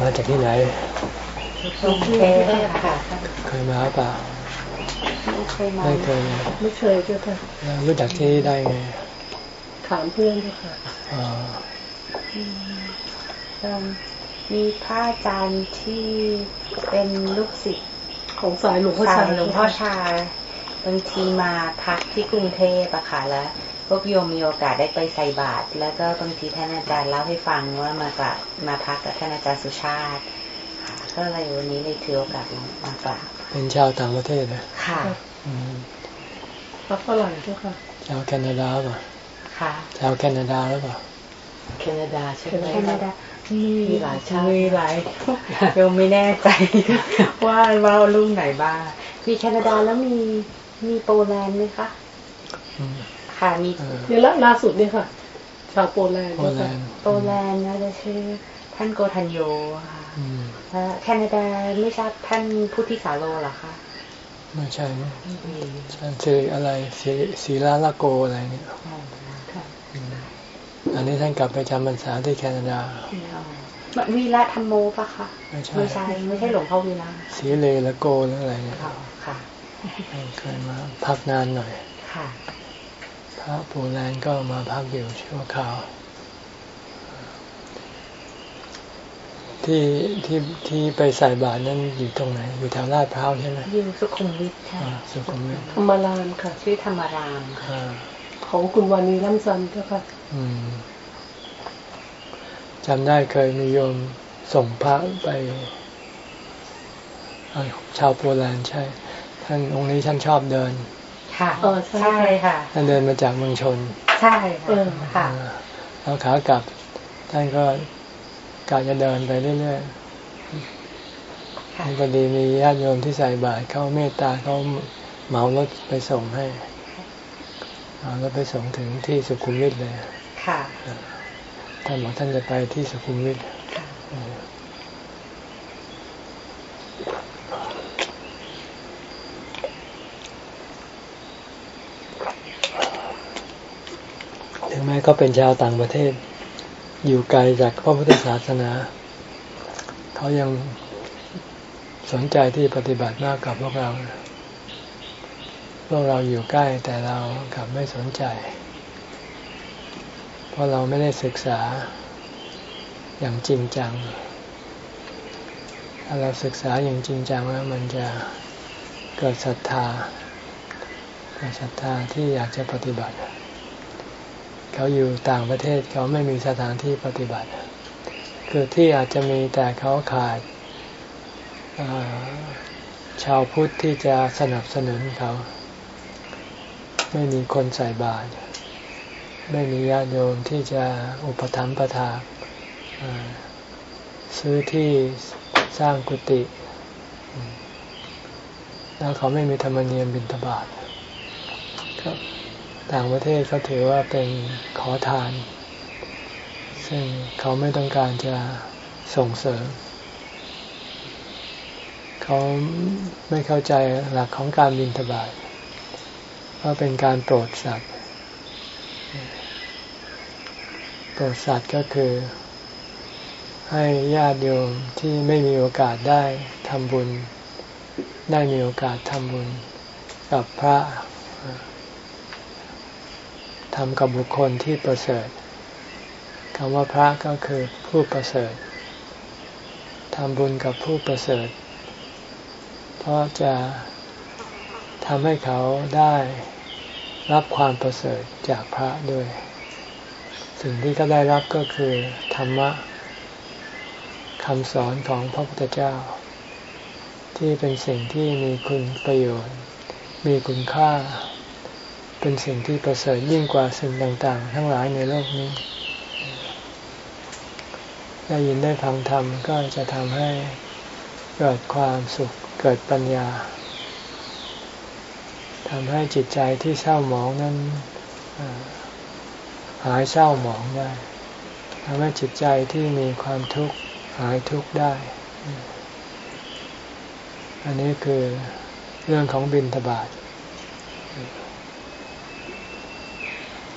มาจากที่ไหนกรุงเทพค่ะเคยมาเปล่าไม่เคยมาไม่เคยเลยไม่เคยเจ้าค่ะแล้วรู้จักที่ได้ไงถามเพื่อนเจ้าค่ะอ๋ออืมเอิ่มมีพระอาจารย์ที่เป็นลูกศิษย์ของสายหลวงพ่อสาชายหลวงพ่อชาบางทีมาพักที่กรุงเทพอะค่ะแล้ว พวกโยมมีโอกาสได้ไปใส่บาตรแล้วก็บางทีท่านอาจารย์เล่าให้ฟังว่ามากราบมาพักกับท่านอาจารย์สุชาติค่ะก็เลยวันนี้เลยถือโอกาสมากราบเป็นชาวต่างประเทศนะค่ะอืมพระฝรั่งเจ้าค่ะชาวแคนาดาเปล่าค่ะชาวแคนาดาหรือเปล่าแคนาดาใช่ไหมแคนาดามีมีหลายชาติมีหลายโยมไม่แน่ใจว่าว่าลูกไหนบ้างมีแคนาดาแล้วมีมีโปแลนด์ไหมคะ อืมค่ะมีเออเนี่ยละล่าสุดเนี่ยค่ะ ชาวโปแลนด์โปเจ้าแลค่ะนด์โปแลนด์นะจะชื่อท่านโกทันโยค่ะอืมแล้วแคนาดาไม่ทราบท่านพุทธิสาโลเหรอคะไม่ใช่นะไม่มีฉันชื่ออะไรศิศิลาลาโกอะไรเนี่ยอ๋อค่ะอืมอันนี้ท่านกลับไปจำพรรษาที่แคนาดาอ๋อวีระธรรมโมปะคะไม่ใช่ไม่ใช่ ไม่ใช่หลวงพ่อวีระสีเลลาโกหรืออะไรเนี่ยอ๋อค่ะเคยมาพักนานหน่อย ค่ะ พระโปแลนด์ก็มาพักอยู่ชั่วคราว ที่ที่ที่ไปใส่บาตรนั้นอยู่ตรงไหน อยู่แถวลาดพร้าวใช่ไหมอยู่สุขุมวิทค่ะอ่าสุขุมวิทธรรมรามค่ะ ชื่อธรรมรามค่ะอ่าของคุณวานีล่ำซันเจ้าค่ะอืมจำได้เคยมีโยมส่งพระไปอ่าชาวโปแลนด์ใช่ ท่านองค์นี้ท่านชอบเดิน ค่ะเออใช่ใช่ค่ะท่านเดินมาจากเมืองชน ใช่เออค่ะอ่าแล้วขากลับท่านก็กะจะเดินไปเรื่อยๆค่ะพอดีมีญาติโยมที่ใส่บาตรเขาเมตตาเขาเหมารถไปส่งให้เอารถไปส่งถึงที่สุขุมวิทเลย ค่ะท่านบอกท่านจะไปที่สุขุมวิท ค่ะ ถึงแม้ เขาเป็นชาวต่างประเทศ อยู่ไกลจากพระพุทธศาสนา เขายังสนใจที่ปฏิบัติมากกับพวกเรา พวกเราอยู่ใกล้แต่เรากลับไม่สนใจ เพราะเราไม่ได้ศึกษาอย่างจริงจัง ถ้าเราศึกษาอย่างจริงจังแล้วมันจะเกิดศรัทธาเกิดศรัทธาที่อยากจะปฏิบัติ เขาอยู่ต่างประเทศเขาไม่มีสถานที่ปฏิบัติ คือที่อาจจะมีแต่เขาขาดชาวพุทธที่จะสนับสนุนเขา ไม่มีคนใส่บาตรไม่มีญาติโยมที่จะอุปถัมภ์ประทาอ่าซื้อที่สร้างกุฏิแล้วเขาไม่มีธรรมเนียมบิณฑบาตครับ ต่างประเทศเขาถือว่าเป็นขอทาน ซึ่งเขาไม่ต้องการจะส่งเสริม เขาไม่เข้าใจหลักของการบินทบาทว่าเป็นการโปรดสัตว์ โปรดสัตว์ก็คือ ให้ญาติโยมที่ไม่มีโอกาสได้ทำบุญ ได้มีโอกาสทำบุญกับพระ ทำกับบุคคลที่ประเสริฐคำว่าพระก็คือผู้ประเสริฐทำบุญกับผู้ประเสริฐ เพราะจะทำให้เขาได้รับความประเสริฐจากพระด้วย สิ่งที่เขาได้รับก็คือธรรมะคำสอนของพระพุทธเจ้า ที่เป็นสิ่งที่มีคุณประโยชน์ มีคุณค่า เป็นสิ่งที่ประเสริฐยิ่งกว่าสิ่งต่างๆ ทั้งหลายในโลกนี้ ได้ยินได้ฟังธรรมก็จะทำให้เกิดความสุขเกิดปัญญาทำให้จิตใจที่เศร้าหมองนั้นหายเศร้าหมองได้ทำให้จิตใจที่มีความทุกข์หายทุกข์ได้ อันนี้คือเรื่องของบินทบาท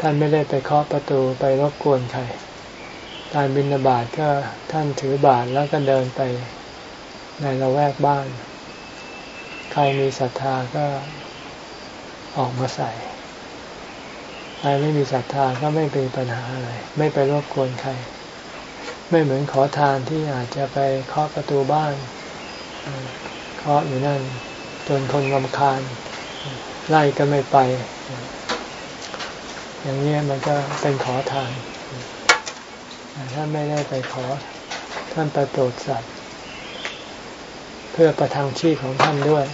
ท่านไม่ได้ไปเคาะประตูไปรบกวนใครทการบินาบาตก็ท่านถือบาตรแล้วก็เดินไปในละแวกบ้าน ใครมีศรัทธาก็ออกมาใส่ใครไม่มีศรัทธาก็ไม่เป็นปัญหาอะไร ไม่ไปรบกวนใคร ไม่เหมือนขอทานที่อาจจะไปเคาะประตูบ้านเคาะอยู่นั่นจนคนรำคาญไล่ก็ไม่ไป อย่างนี้มันก็เป็นขอทานท่านไม่ได้ไปขอ ท่านไปโปรดสัตว์ เพื่อประทังชีพของท่านด้วย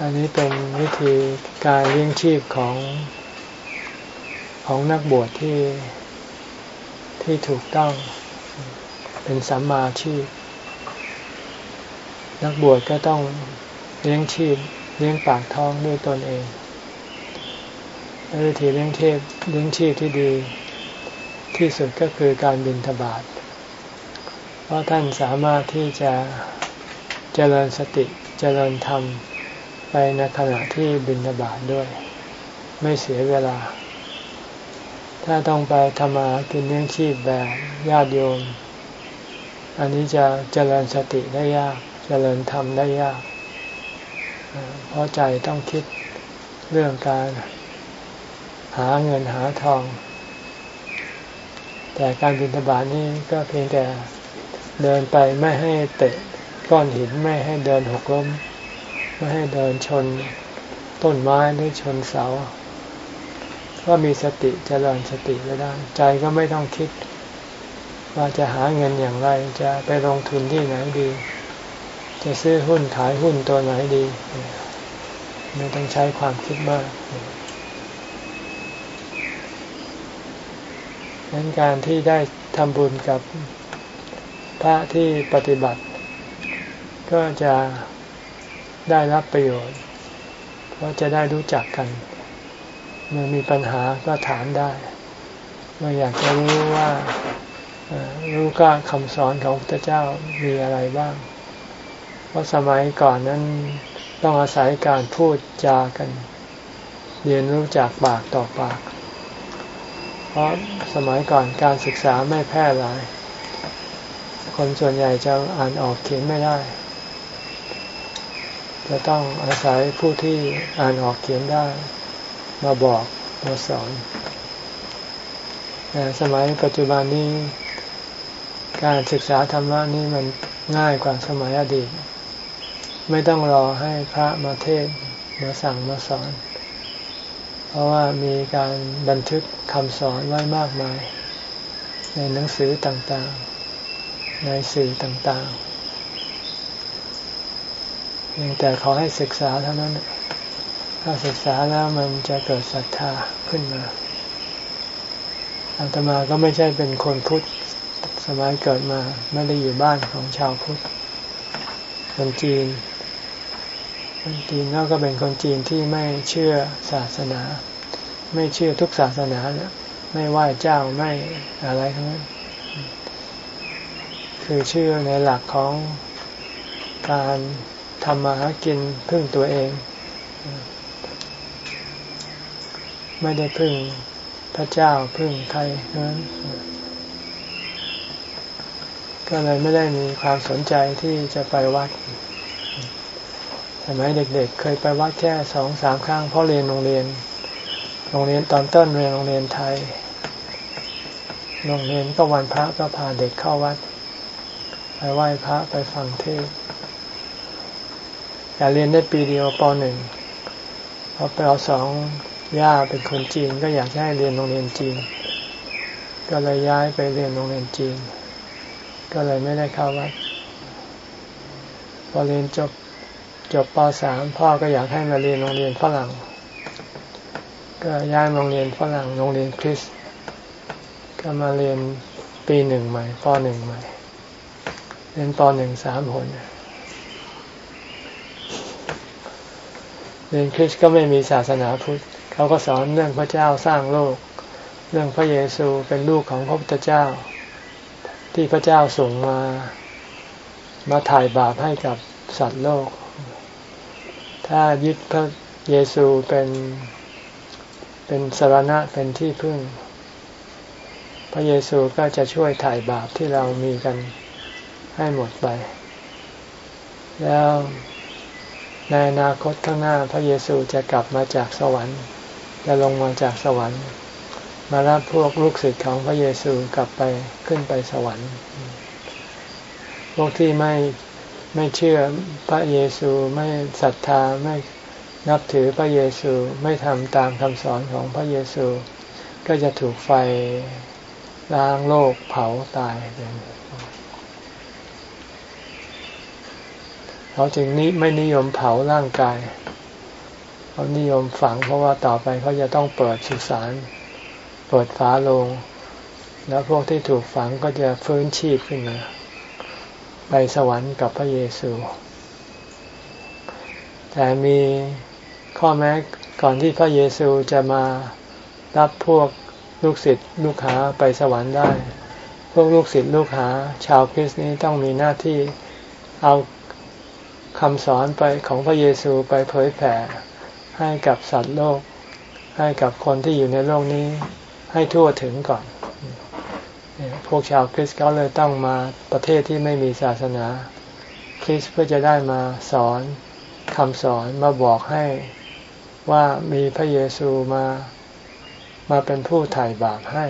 อันนี้เป็นวิธีการเลี้ยงชีพของของนักบวชที่ที่ถูกต้องเป็นสัมมาชีพ นักบวชก็ต้องเลี้ยงชีพเลี้ยงปากท้องด้วยตนเอง วิธีเลี้ยงชีพเลี้ยงชีพที่ดี ที่สุดก็คือการบินทบาทเพราะท่านสามารถที่จะเจริญสติเจริญธรรมไปในขณะที่บินทบาทด้วย ไม่เสียเวลา ถ้าต้องไปทำมากินเลี้ยงชีพแบบญาติโยม อันนี้จะเจริญสติได้ยาก เจริญธรรมได้ยาก เพราะใจต้องคิดเรื่องการ หาเงินหาทอง แต่การบินทบาทนี่ก็เพียงแต่เดินไปไม่ให้เตะก้อนหินไม่ให้เดินหกล้ม ไม่ให้เดินชนต้นไม้หรือชนเสา ก็มีสติจเจริญสติไว้ได้ ใจก็ไม่ต้องคิด ว่าจะหาเงินอย่างไรจะไปลงทุนที่ไหนดี จะซื้อหุ้นขายหุ้นตัวไหนดี ไม่ต้องใช้ความคิดมาก นั้นการที่ได้ทำบุญกับพระที่ปฏิบัติ ก็จะได้รับประโยชน์ เพราะจะได้รู้จักกัน เมื่อมีปัญหาก็ถามได้ เมื่ออยากจะรู้ว่ารู้ก้าคำสอนของพระเจ้ามีอะไรบ้าง เพราะสมัยก่อนนั้นต้องอาศัยการพูดจากัน เรียนรู้จากปากต่อปาก เพราะสมัยก่อนการศึกษาไม่แพร่หลาย คนส่วนใหญ่จะอ่านออกเขียนไม่ได้ จะต้องอาศัยผู้ที่อ่านออกเขียนได้ มาบอกมาสอนแต่สมัยปัจจุบันนี้ การศึกษาธรรมะนี่มันง่ายกว่าสมัยอดีต ไม่ต้องรอให้พระมาเทศมาสั่งมาสอน เพราะว่ามีการบันทึกคำสอนไว้มากมาย ในหนังสือต่างๆ ในสื่อต่างๆเพียงแต่ขอให้ศึกษาเท่านั้น ถ้าศึกษาแล้วมันจะเกิดศรัทธาขึ้นมาอาตมาก็ไม่ใช่เป็นคนพุทธสมัยเกิดมา ไม่ได้อยู่บ้านของชาวพุทธคนจีน คนจีนแล้วก็เป็นคนจีนที่ไม่เชื่อศาสนา ไม่เชื่อทุกศาสนาเนี่ยไม่ไหว้เจ้าไม่อะไรทั้งนั้นคือเชื่อในหลักของการทำมาหากินพึ่งตัวเอง ไม่ได้พึ่งพระเจ้าพึ่งใครนั้นก็เลยไม่ได้มีความสนใจที่จะไปวัด สมัยเด็กๆเเคยไปวัดแค่สองสามครั้งเพราะเรียนโรงเรียน โรงเรียนตอนต้นเรียนโรงเรียนไทย โรงเรียนก็วันพระก็พาเด็กเข้าวัด ไปไหว้พระไปฟังเทศแต่เรียนได้ปีเดียวปหนึ่งพอปสองย่าเป็นคนจีนก็อยากให้เรียนโรงเรียนจีน ก็เลยย้ายไปเรียนโรงเรียนจีน ก็เลยไม่ได้เข้าวัดพอเรียนจบ จบป .3 พ่อก็อยากให้มาเรียนโรงเรียนฝรั่ง ก็ย้ายโรงเรียนฝรั่งโรงเรียนคริสก็มาเรียนปีหนึ่งใหม่ปหนึ่งใหม่ เรียนปหนึ่งสามคนเรียนคริสก็ไม่มีศาสนาพุทธเขาก็สอนเรื่องพระเจ้าสร้างโลก เรื่องพระเยซูเป็นลูกของพระพุทธเจ้า ที่พระเจ้าส่งมามาถ่ายบาปให้กับสัตว์โลก ถ้ายึดพระเยซูเป็นเป็นสารณะเป็นที่พึ่ง พระเยซูก็จะช่วยถ่ายบาปที่เรามีกันให้หมดไป แล้วในอนาคตข้างหน้าพระเยซูจะกลับมาจากสวรรค์ จะลงมาจากสวรรค์ มารับพวกลูกศิษย์ของพระเยซูกลับไปขึ้นไปสวรรค์ พวกที่ไม่ ไม่เชื่อพระเยซูไม่ศรัทธาไม่นับถือพระเยซูไม่ทำตามคำสอนของพระเยซู ก็จะถูกไฟล้างโลกเผาตายเขาจึงนี้ไม่นิยมเผาร่างกายเขานิยมฝังเพราะว่าต่อไปเขาจะต้องเปิดสุสานเปิดฝาโลง แล้วพวกที่ถูกฝังก็จะฟื้นชีพขึ้นมา ไปสวรรค์กับพระเยซู แต่มีข้อแม้ก่อนที่พระเยซูจะมารับพวกลูกศิษย์ลูกหาไปสวรรค์ได้ พวกลูกศิษย์ลูกหา ชาวคริสต์นี้ต้องมีหน้าที่เอาคำสอนไปของพระเยซูไปเผยแผ่ให้กับสัตว์โลก ให้กับคนที่อยู่ในโลกนี้ให้ทั่วถึงก่อน พวกชาวคริสต์ก็เลยต้องมาประเทศที่ไม่มีศาสนา คริสต์เพื่อจะได้มาสอนคำสอนมาบอกให้ว่ามีพระเยซูมามาเป็นผู้ไถ่บาปให้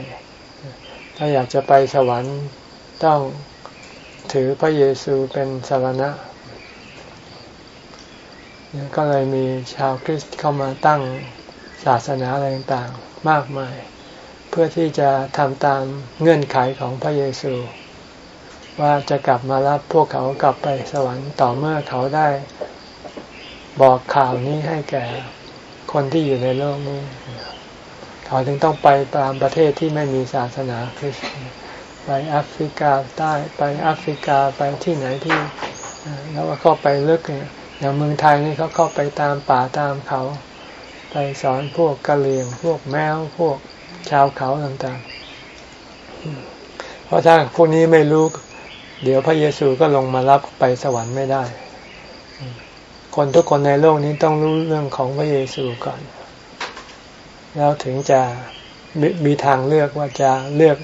ถ้าอยากจะไปสวรรค์ต้องถือพระเยซูเป็นสารณะ ก็เลยมีชาวคริสต์เข้ามาตั้งศาสนาอะไรต่างๆมากมาย เพื่อที่จะทำตามเงื่อนไขของพระเยซู ว่าจะกลับมารับพวกเขากลับไปสวรรค์ต่อเมื่อเขาได้บอกข่าวนี้ให้แก่คนที่อยู่ในโลกนี้ เขาถึงต้องไปตามประเทศที่ไม่มีศาสนาคริสต์ไปแอฟริกาใต้ไปแอฟริกาไปที่ไหนที่ แล้วก็เข้าไปลึกอย่างเมืองไทยนี่เขาเข้าไปตามป่าตามเขา ไปสอนพวกกะเหรี่ยงพวกแมวพวก ชาวเขาต่างๆ เพราะถ้าพวกนี้ไม่รู้ เดี๋ยวพระเยซูก็ลงมารับไปสวรรค์ไม่ได้ คนทุกคนในโลกนี้ต้องรู้เรื่องของพระเยซูก่อน แล้วถึงจะมมีทางเลือกว่าจะเลือก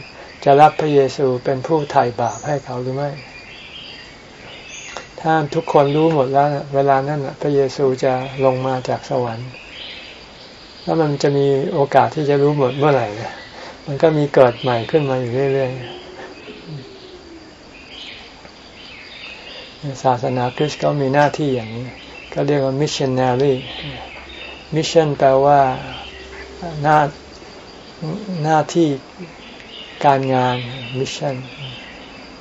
จะรับพระเยซูเป็นผู้ไถ่บาปให้เขาหรือไม่ถ้าทุกคนรู้หมดแล้ว เวลานั้นพระเยซูจะลงมาจากสวรรค์ แล้วมันจะมีโอกาสที่จะรู้หมดเมื่อไหร่นะมันก็มีเกิดใหม่ขึ้นมาอยู่เรื่อยๆศาสนาคริสต์ก็มีหน้าที่อย่างนี้ ก็เรียกว่ามิชชันนารี mission แปลว่าหน้าหน้าที่การงานมิชชัน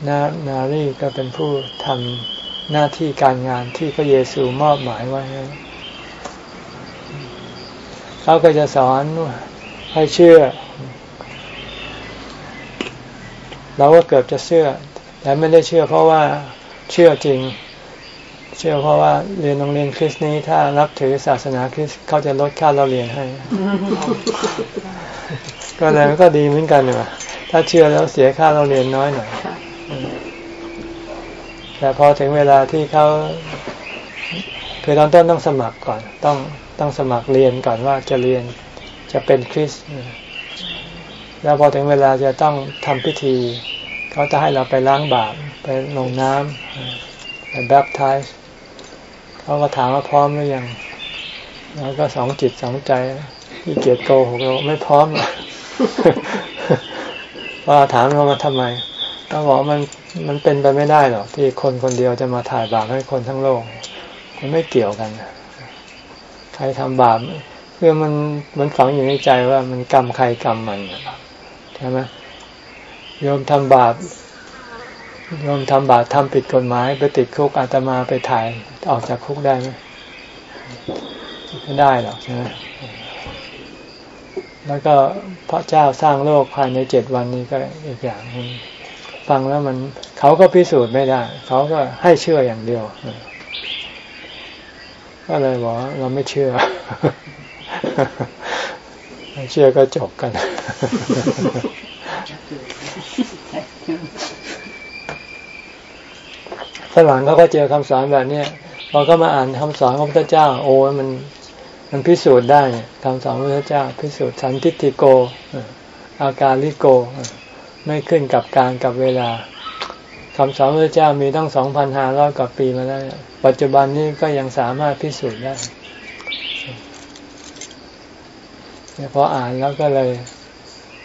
นานารีก็เป็นผู้ทำหน้าที่การงานที่พระเยซูมอบหมายไว้ เขาก็จะสอนให้เชื่อ เราก็เกือบจะเชื่อ แต่ไม่ได้เชื่อเพราะว่าเชื่อจริง เชื่อเพราะว่าเรียนโรงเรียนคริสต์นี้ถ้ารับถือศาสนาคริสต์เขาจะลดค่าเราเรียนให้ ก็เลยก็ดีเหมือนกันเลยถ้าเชื่อแล้วเสียค่าเราเรียนน้อยหน่อยแต่พอถึงเวลาที่เขาคือตอนต้นต้องสมัครก่อนต้อง ต้องสมัครเรียนก่อนว่าจะเรียนจะเป็นคริสแล้วพอถึงเวลาจะต้องทำพิธี เขาจะให้เราไปล้างบาปไปลงน้ำไปแบปทส์เขาก็ถามว่าพร้อมหรือยังแล้วก็สองจิตสองใจที่เกียรโกหกเราไม่พร้อมว่าถามเรามาทำไมต้องบอกมันมันเป็นไปไม่ได้หรอกที่คนคนเดียวจะมาถ่ายบาปให้คนทั้งโลก มันไม่เกี่ยวกัน ใครทำบาปคือมันมันฝังอยู่ในใจว่ามันกรรมใครกรรมมันใช่ไหมโยมทำบาปโยมทำบาปทำผิดกฎหมายไปติดคุกอาตมาไปถ่ายออกจากคุกได้ไหมไม่ได้หรอกใช่ไหมแล้วก็พระเจ้าสร้างโลกภายในเจ็ดวันนี้ก็อีกอย่างนึงฟังแล้วมันเขาก็พิสูจน์ไม่ได้ เขาก็ให้เชื่ออย่างเดียว ก็เลยบอกเราไม่เชื่อไม่เชื่อก็จบกัน ฝรั่งเขาก็เจอคำสอนแบบนี้พอเขามาอ่านคำสอนของพระเจ้า โอ้มันมันพิสูจน์ได้คำสอนของพระเจ้า พิสูจน์สันติติโก อาการลิโก ไม่ขึ้นกับการกับเวลา คำสอนพระเจ้ามีตั้งสองพันห้าร้อยกว่าปีมาแล้วปัจจุบันนี้ก็ยังสามารถพิสูจน์ได้เพออ่านแล้วก็เลย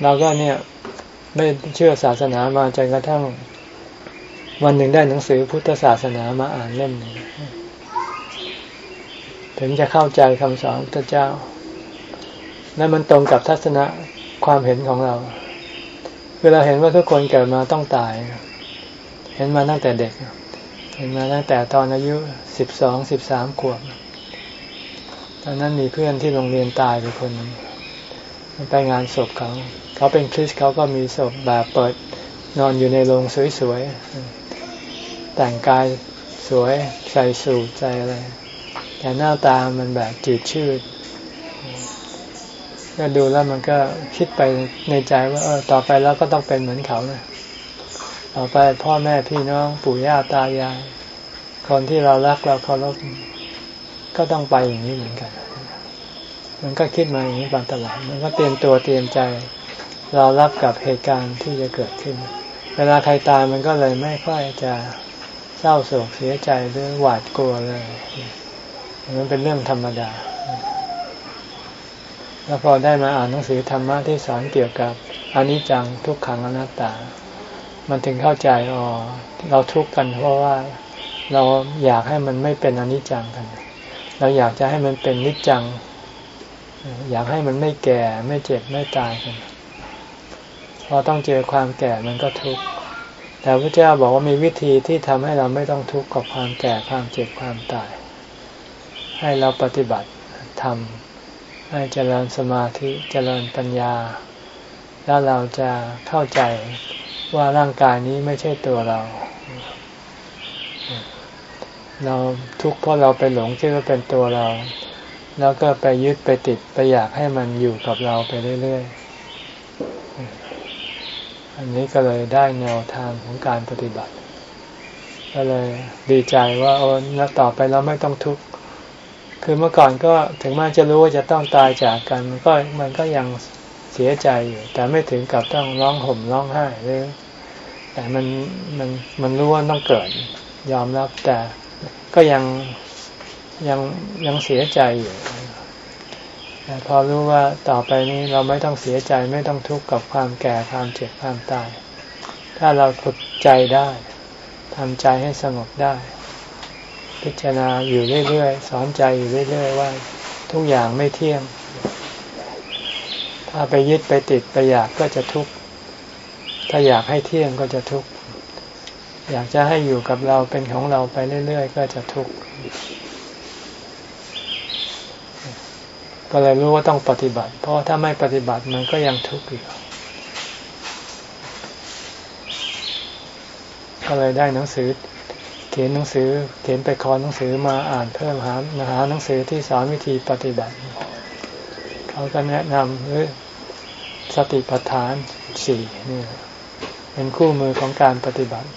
เราก็เนี่ยไม่เชื่อศาสนามาจนกระทั่ง วันหนึ่งได้หนังสือพุทธศาสนามาอ่านเล่มหนึ่งถึงจะเข้าใจคำสอนพระเจ้า และมันตรงกับทัศนะความเห็นของเรา เวลาเห็นว่าทุกคนเกิดมาต้องตาย เห็นมาตั้งแต่เด็ก เห็นมาตั้งแต่ตอนอายุสิบสองสิบสามขวบตอนนั้นมีเพื่อนที่โรงเรียนตายไปคนนึงไปงานศพเขา เขาเป็นคริสเขาก็มีศพแบบเปิดนอนอยู่ในโรงสวยๆ แต่งกายสวยใส่สูทใส่อะไร แต่หน้าตามันแบบจืดชืดก็ดูแล้วมันก็คิดไปในใจว่าเออต่อไปแล้วก็ต้องเป็นเหมือนเขานะ ต่อไปพ่อแม่พี่น้องปู่ย่าตายาย คนที่เรารักเราเคารพก็ต้องไปอย่างนี้เหมือนกัน มันก็คิดมาอย่างนี้บางตลอดมันก็เตรียมตัวเตรียมใจ เรารับกับเหตุการณ์ที่จะเกิดขึ้น เวลาใครตายมันก็เลยไม่ค่อยจะเศร้าโศกเสียใจหรือหวาดกลัวเลยมันเป็นเรื่องธรรมดา แล้วพอได้มาอ่านหนังสือธรรมะที่สอนเกี่ยวกับอนิจจังทุกขังอนัตตา มันถึงเข้าใจอ๋อเราทุกข์กัน เพราะว่าเราอยากให้มันไม่เป็นอนิจจังกัน เราอยากจะให้มันเป็นนิจจัง อยากให้มันไม่แก่ไม่เจ็บไม่ตายกันพอต้องเจอความแก่มันก็ทุกข์แต่พระเจ้าบอกว่ามีวิธีที่ทำให้เราไม่ต้องทุกข์กับความแก่ความเจ็บความตาย ให้เราปฏิบัติทำให้เจริญสมาธิเจริญปัญญา แล้วเราจะเข้าใจ ว่าร่างกายนี้ไม่ใช่ตัวเรา เราทุกข์เพราะเราไปหลงคิดว่าเป็นตัวเรา แล้วก็ไปยึดไปติดไปอยากให้มันอยู่กับเราไปเรื่อยๆ อันนี้ก็เลยได้แนวทางของการปฏิบัติ ก็เลยดีใจว่าโอ้แล้วต่อไปเราไม่ต้องทุกข์ คือเมื่อก่อนก็ถึงแม้จะรู้ว่าจะต้องตายจากกัน มันก็มันก็ยังเสียใจอยู่ แต่ไม่ถึงกับต้องร้องห่มร้องไห้เลย แต่มันมันมันรู้ว่าต้องเกิด ยอมรับแต่ก็ยังยังยังเสียใจอยู่แต่พอรู้ว่าต่อไปนี้เราไม่ต้องเสียใจไม่ต้องทุกข์กับความแก่ความเจ็บความตาย ถ้าเราฝึกใจได้ทำใจให้สงบได้ พิจารณาอยู่เรื่อยๆสอนใจอยู่เรื่อยๆว่า ทุกอย่างไม่เที่ยง ถ้าไปยึดไปติดไปอยากก็จะทุกข์ ถ้าอยากให้เที่ยงก็จะทุกข์ อยากจะให้อยู่กับเราเป็นของเราไปเรื่อยๆ ก็จะทุกข์ก็เลยรู้ว่าต้องปฏิบัติ เพราะถ้าไม่ปฏิบัติมันก็ยังทุกข์อยู่ก็เลยได้หนังสือ เขียนหนังสือ เขียนไปคอหนังสือมาอ่านเพิ่มหาหาหนังสือที่สอนวิธีปฏิบัติ เขาก็แนะนำหรือสติปัฏฐานสี่นี่ เป็นคู่มือของการปฏิบัติ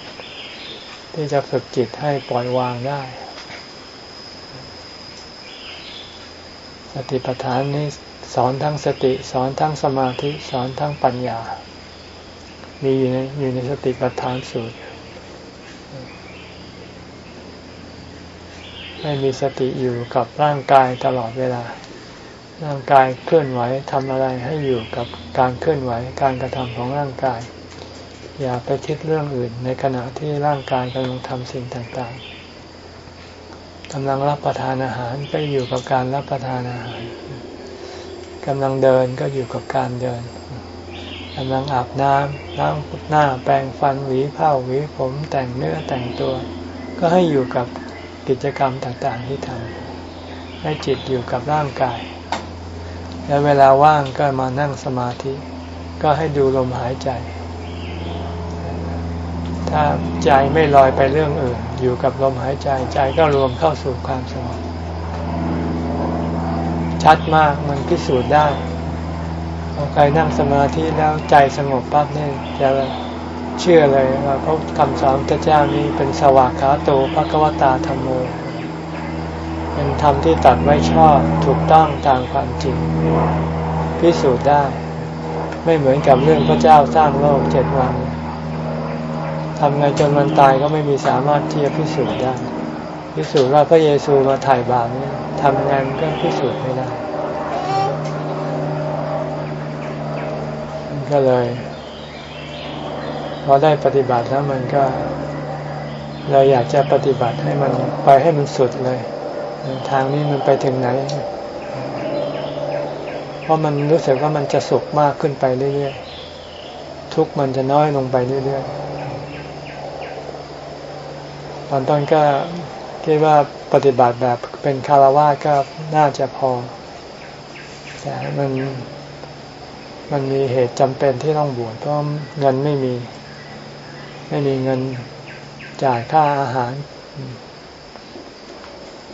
ที่จะฝึกจิตให้ปล่อยวางได้ สติปัฏฐานนี้สอนทั้งสติ สอนทั้งสมาธิ สอนทั้งปัญญา มีอยู่ในอยู่ในสติปัฏฐานสูตร ให้มีสติอยู่กับร่างกายตลอดเวลา ร่างกายเคลื่อนไหวทำอะไรให้อยู่กับการเคลื่อนไหวการกระทำของร่างกาย อย่าไปคิดเรื่องอื่น ในขณะที่ร่างกายกำลังทำสิ่งต่างๆกำลังรับประทานอาหารก็อยู่กับการรับประทานอาหารกำลังเดินก็อยู่กับการเดินกำลังอาบน้ำล้างหน้าแปรงฟันหวีผ้าหวีผมแต่งเนื้อแต่งตัว ก็ให้อยู่กับกิจกรรมต่างๆที่ทำให้จิตอยู่กับร่างกาย แล้วเวลาว่างก็มานั่งสมาธิ ก็ให้ดูลมหายใจ ถ้าใจไม่ลอยไปเรื่องอื่น อยู่กับลมหายใจใจก็รวมเข้าสู่ความสงบชัดมากมันพิสูจน์ได้พอใครนั่งสมาธิแล้วใจสงบปั๊บเนี่ยจะเชื่อเลยว่าพระคำสอนพระเจ้านี้เป็นสวากขาโตภควตาธรรมโมเป็นธรรมที่ตัดไว้ชอบถูกต้องตามความจริง พิสูจน์ได้ ไม่เหมือนกับเรื่องพระเจ้าสร้างโลกเจ็ดวัน ทำไงจนวันตายก็ไม่มีสามารถที่จะพิสูจน์ได้ พิสูจน์ว่าพระเยซูมาถ่ายบาปนี่ทำงมันก็พิสูจน์ไม่ได้ ก็เลยพอได้ปฏิบัติแล้วมันก็ เราอยากจะปฏิบัติให้มันไปให้มันสุดเลย ทางนี้มันไปถึงไหน เพราะมันรู้สึกว่ามันจะสุขมากขึ้นไปเรื่อยๆทุกมันจะน้อยลงไปเรื่อยๆ ตอนต้นก็คิดว่าปฏิบัติแบบเป็นคารวะก็น่าจะพอ แต่มันมันมีเหตุจำเป็นที่ต้องบวชเพราะเงินไม่มี ไม่มีเงินจ่ายค่าอาหาร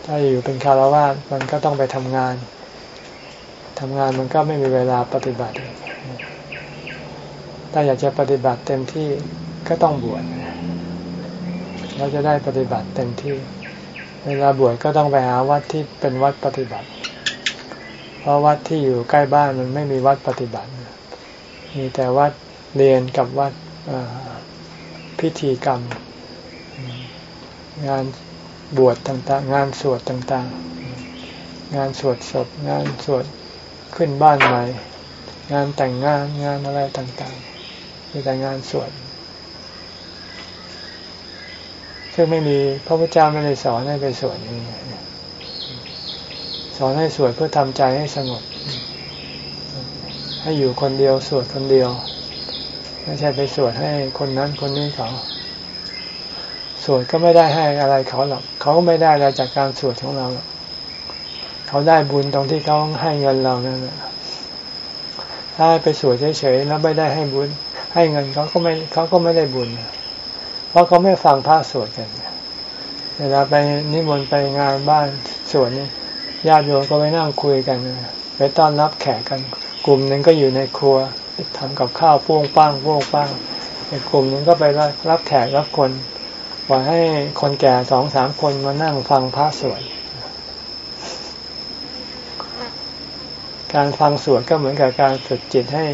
ถ้าอยู่เป็นคารวะมันก็ต้องไปทำงานทำงานมันก็ไม่มีเวลาปฏิบัติ ถ้าอยากจะปฏิบัติเต็มที่ก็ต้องบวช เราจะได้ปฏิบัติเต็มที่ เวลาบวชก็ต้องไปหาวัดที่เป็นวัดปฏิบัติ เพราะวัดที่อยู่ใกล้บ้านมันไม่มีวัดปฏิบัติ มีแต่วัดเรียนกับวัดพิธีกรรม งานบวชต่างๆ งานสวดต่างๆ งานสวดศพ งานสวดขึ้นบ้านใหม่ งานแต่งงานงานอะไรต่างๆมีแต่งานสวด ซึ่งไม่มีพระพุทธเจ้าไม่ได้สอนให้ไปสวดนี้ สอนให้สวดเพื่อทำใจให้สงบ ให้อยู่คนเดียวสวดคนเดียว ไม่ใช่ไปสวดให้คนนั้นคนนี้เขาสวดก็ไม่ได้ให้อะไรเขาหรอก เขาก็ไม่ได้อะไรจากการสวดของเราหรอกเขาได้บุญตรงที่เขาให้เงินเรานั่นแหละถ้าไปสวดเฉยๆแล้วไม่ได้ให้บุญ ให้เงินเขาก็ไม่เขาก็ไม่ได้บุญ เพราะเขาไม่ฟังพระสวดกันเวลาไปนิมนต์ไปงานบ้านสวดนี่ญาติโยมก็ไปนั่งคุยกันไปต้อนรับแขกกัน กลุ่มหนึ่งก็อยู่ในครัวทำกับข้าวโป้งป้างโป้งป้างอีกกลุ่มหนึ่งก็ไปรับแขกรับคนปล่อยให้คนแก่สองสามคนมานั่งฟังพระสวดการฟังสวดก็เหมือนกับการฝึกจิตให้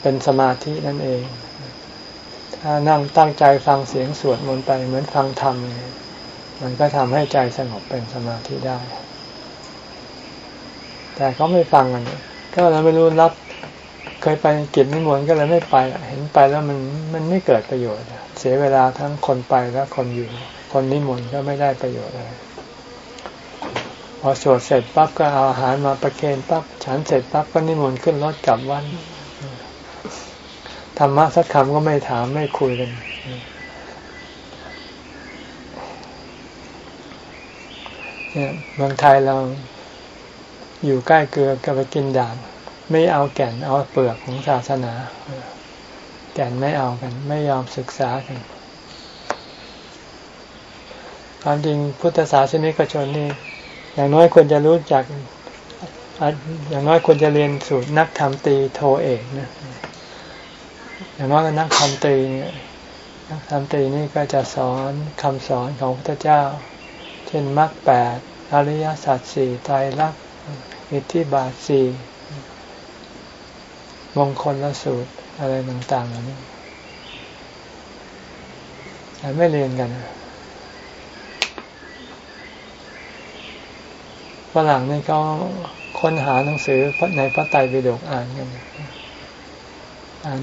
เป็นสมาธินั่นเอง ถ้านั่งตั้งใจฟังเสียงสวดมนต์ไปเหมือนฟังธรรมมันก็ทำให้ใจสงบเป็นสมาธิได้ แต่เขาไม่ฟังกัน ก็เราไม่รู้รับ เคยไปกิจนิมนต์ก็เลยไม่ไป เห็นไปแล้วมันมันไม่เกิดประโยชน์ เสียเวลาทั้งคนไปและคนอยู่ คนนิมนต์ก็ไม่ได้ประโยชน์อะไรพอสวดเสร็จปั๊บก็เอาอาหารมาประเคนปั๊บฉันเสร็จปั๊บก็นิมนต์ขึ้นรถกลับวัน ธรรมะสักคำก็ไม่ถามไม่คุยกันเนี่ยเมืองไทยเราอยู่ใกล้เกลือก็ไปกินด่างไม่เอาแก่นเอาเปลือกของศาสนา แก่นไม่เอากัน ไม่ยอมศึกษากันความจริงพุทธศาสนิกชนนี่ อย่างน้อยควรจะรู้จัก อย่างน้อยควรจะเรียนสูตรนักธรรมตีโทเอกนะ อย่างน้อยก็นักธรรมตีเนี่ยนักธรรมตีนี่ก็จะสอนคำสอนของพระเจ้า เช่นมรรคแปดอริยสัจสี่ไตรลักษณ์อิทธิบาทสี่มงคลละสูตรอะไรต่างๆเหล่านี้แต่ไม่เรียนกันฝรั่งนี่เขาค้นหาหนังสือในพระไตรปิฎกอ่านกัน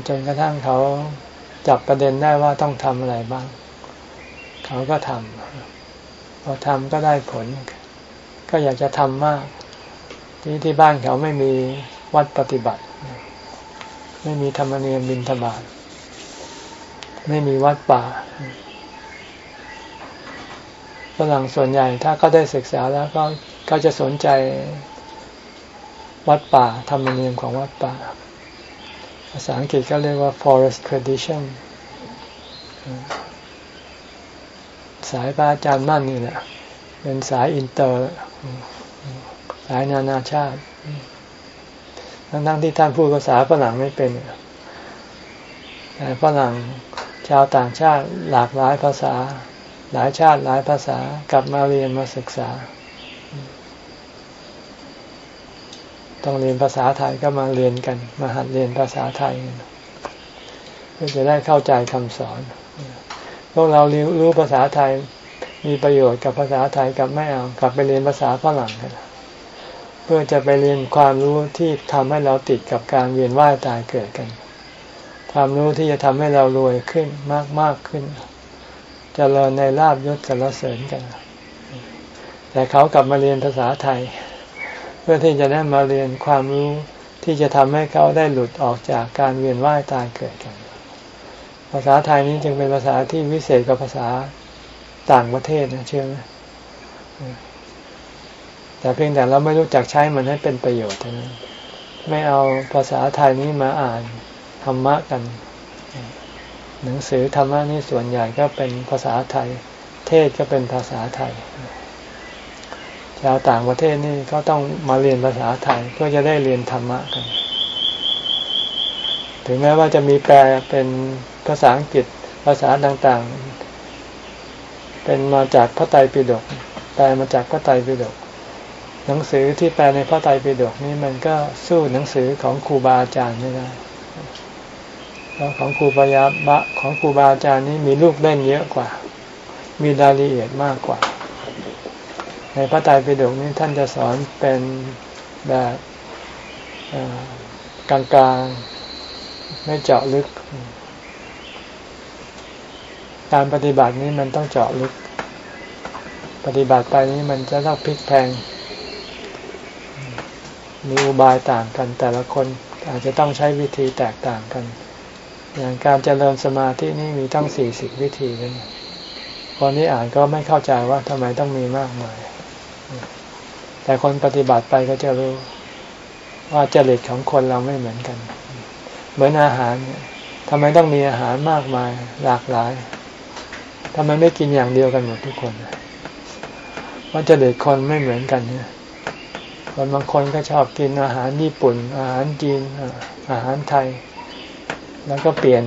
จนกระทั่งเขาจับประเด็นได้ว่าต้องทำอะไรบ้าง เขาก็ทำพอทำก็ได้ผล ก็อยากจะทำมาก ที่ที่บ้านเขาไม่มีวัดปฏิบัติ ไม่มีธรรมเนียมบินธบาตไม่มีวัดป่าฝรั่งส่วนใหญ่ถ้าเขาได้ศึกษาแล้วก็ก็จะสนใจวัดป่าธรรมเนียมของวัดป่า ภาษาอังกฤษก็เรียกว่า forest tradition สายพระอาจารย์มั่นนี่แหละเป็นสายอินเตอร์ สายนานาชาติ ทั้งๆที่ท่านพูดภาษาฝรั่งไม่เป็นแต่ฝรั่งชาวต่างชาติหลากหลายภาษา หลายชาติหลายภาษากลับมาเรียนมาศึกษา ต้องเรียนภาษาไทยก็มาเรียนกัน มาหัดเรียนภาษาไทยเพื่อจะได้เข้าใจคำสอน พวกเรารู้ภาษาไทยมีประโยชน์กับภาษาไทยกับไม่เอากลับไปเรียนภาษาฝรั่งกันเพื่อจะไปเรียนความรู้ที่ทำให้เราติดกับการเวียนว่ายตายเกิดกัน ความรู้ที่จะทำให้เรารวยขึ้นมากมากขึ้นจเจริญในลาบยศสรรเสริญกัน แต่เขากลับมาเรียนภาษาไทย เพื่อที่จะได้มาเรียนความรู้ที่จะทำให้เขาได้หลุดออกจากการเวียนว่ายตายเกิดกัน ภาษาไทยนี้จึงเป็นภาษาที่วิเศษกว่าภาษาต่างประเทศนะเชื่อไหมแต่เพียงแต่เราไม่รู้จักใช้มันให้เป็นประโยชน์เท่านั้นไม่เอาภาษาไทยนี้มาอ่านธรรมะกัน หนังสือธรรมะนี่ส่วนใหญ่ก็เป็นภาษาไทย เทศก็เป็นภาษาไทย ชาวต่างประเทศนี่ก็ต้องมาเรียนภาษาไทยเพื่อจะได้เรียนธรรมะกัน ถึงแม้ว่าจะมีแปลเป็นภาษาอังกฤษภาษาต่างๆ เป็นมาจากพระไตรปิฎกแปลมาจากพระไตรปิฎกหนังสือที่แปลในพระไตรปิฎกนี่มันก็สู้หนังสือของครูบาอาจารย์ไม่ได้แล้วของครูปยาบะของครูบาอาจารย์นี่มีลูกเล่นเยอะกว่า มีรายละเอียดมากกว่า ในพระไตรปิฎกนี้ท่านจะสอนเป็นแบบกลางๆ ไม่เจาะลึก การปฏิบัตินี้มันต้องเจาะลึก ปฏิบัติไปนี้มันจะต้องพลิกแพง มีอุบายต่างกันแต่ละคนอาจจะต้องใช้วิธีแตกต่างกัน อย่างการเจริญสมาธินี่มีตั้งสี่สิบวิธีเลยคนที่อ่านก็ไม่เข้าใจว่าทำไมต้องมีมากมาย แต่คนปฏิบัติไปก็จะรู้ว่าจริตของคนเราไม่เหมือนกัน เหมือนอาหารเนี่ยทำไมต้องมีอาหารมากมายหลากหลายทำไมไม่กินอย่างเดียวกันหมดทุกคนว่าจริตคนไม่เหมือนกันเนี่ยคนบางคนก็ชอบกินอาหารญี่ปุ่น อาหารจีนอาหารไทย แล้วก็เปลี่ยน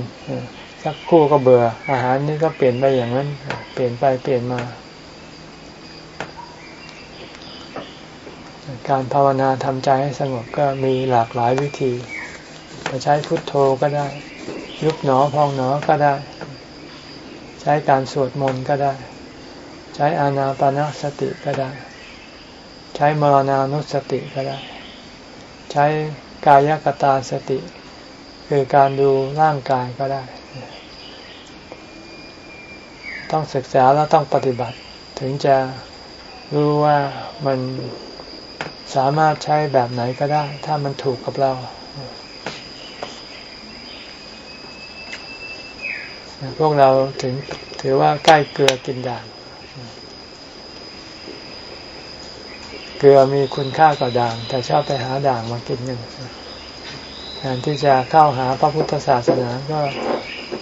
สักคู่ก็เบื่อ อาหารนี้ก็เปลี่ยนไปอย่างนั้น เปลี่ยนไปเปลี่ยนมา การภาวนาทำใจให้สงบก็มีหลากหลายวิธีจะใช้พุทโธก็ได้ ยุบหนอพองหนอก็ได้ ใช้การสวดมนต์ก็ได้ ใช้อานาปนาสติก็ได้ ใช้มรณานุสติก็ได้ ใช้กายกตาสติ คือการดูร่างกายก็ได้ ต้องศึกษาแล้วต้องปฏิบัติ ถึงจะรู้ว่ามัน สามารถใช้แบบไหนก็ได้ ถ้ามันถูกกับเรา พวกเราถึงถือว่าใกล้เกลือกินด่าง เกลือมีคุณค่ากว่าด่าง แต่ชอบไปหาด่างมากินกันแทนที่จะเข้าหาพระพุทธศาสนาก็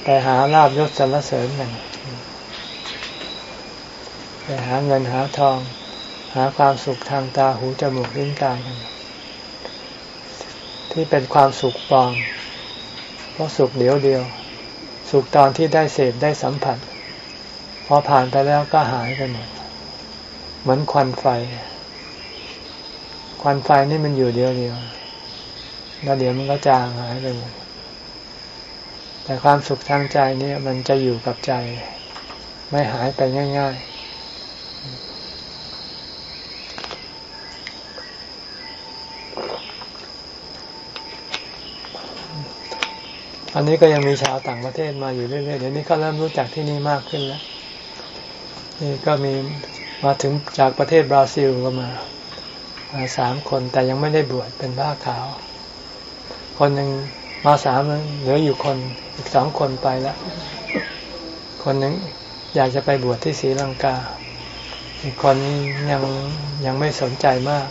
ไปหาลาบยศสรรเสริญกันไปหาเงินหาทอง หาความสุขทางตาหูจมูกลิ้นกายกันที่เป็นความสุขปลอมเพราะสุขเดียวเดียว สุขตอนที่ได้เสพได้สัมผัส พอผ่านไปแล้วก็หายไปหมดเหมือนควันไฟ ควันไฟนี่มันอยู่เดียวเดียวแล้วเดี๋ยวมันก็จางหายไปหมดแต่ความสุขทางใจนี่มันจะอยู่กับใจ ไม่หายไปง่าย ๆ อันนี้ก็ยังมีชาวต่างประเทศมาอยู่เรื่อยๆ เดี๋ยวนี้เขาเริ่มรู้จักที่นี่มากขึ้นแล้ว นี่ก็มีมาถึงจากประเทศบราซิลก็มามาสามคนแต่ยังไม่ได้บวชเป็นผ้าขาว คนหนึ่งมาสามเหลืออยู่คนอีกสองคนไปล้วคนหนึ่งอยากจะไปบวชที่ศรีลังกา อีกคนยังยังไม่สนใจมาก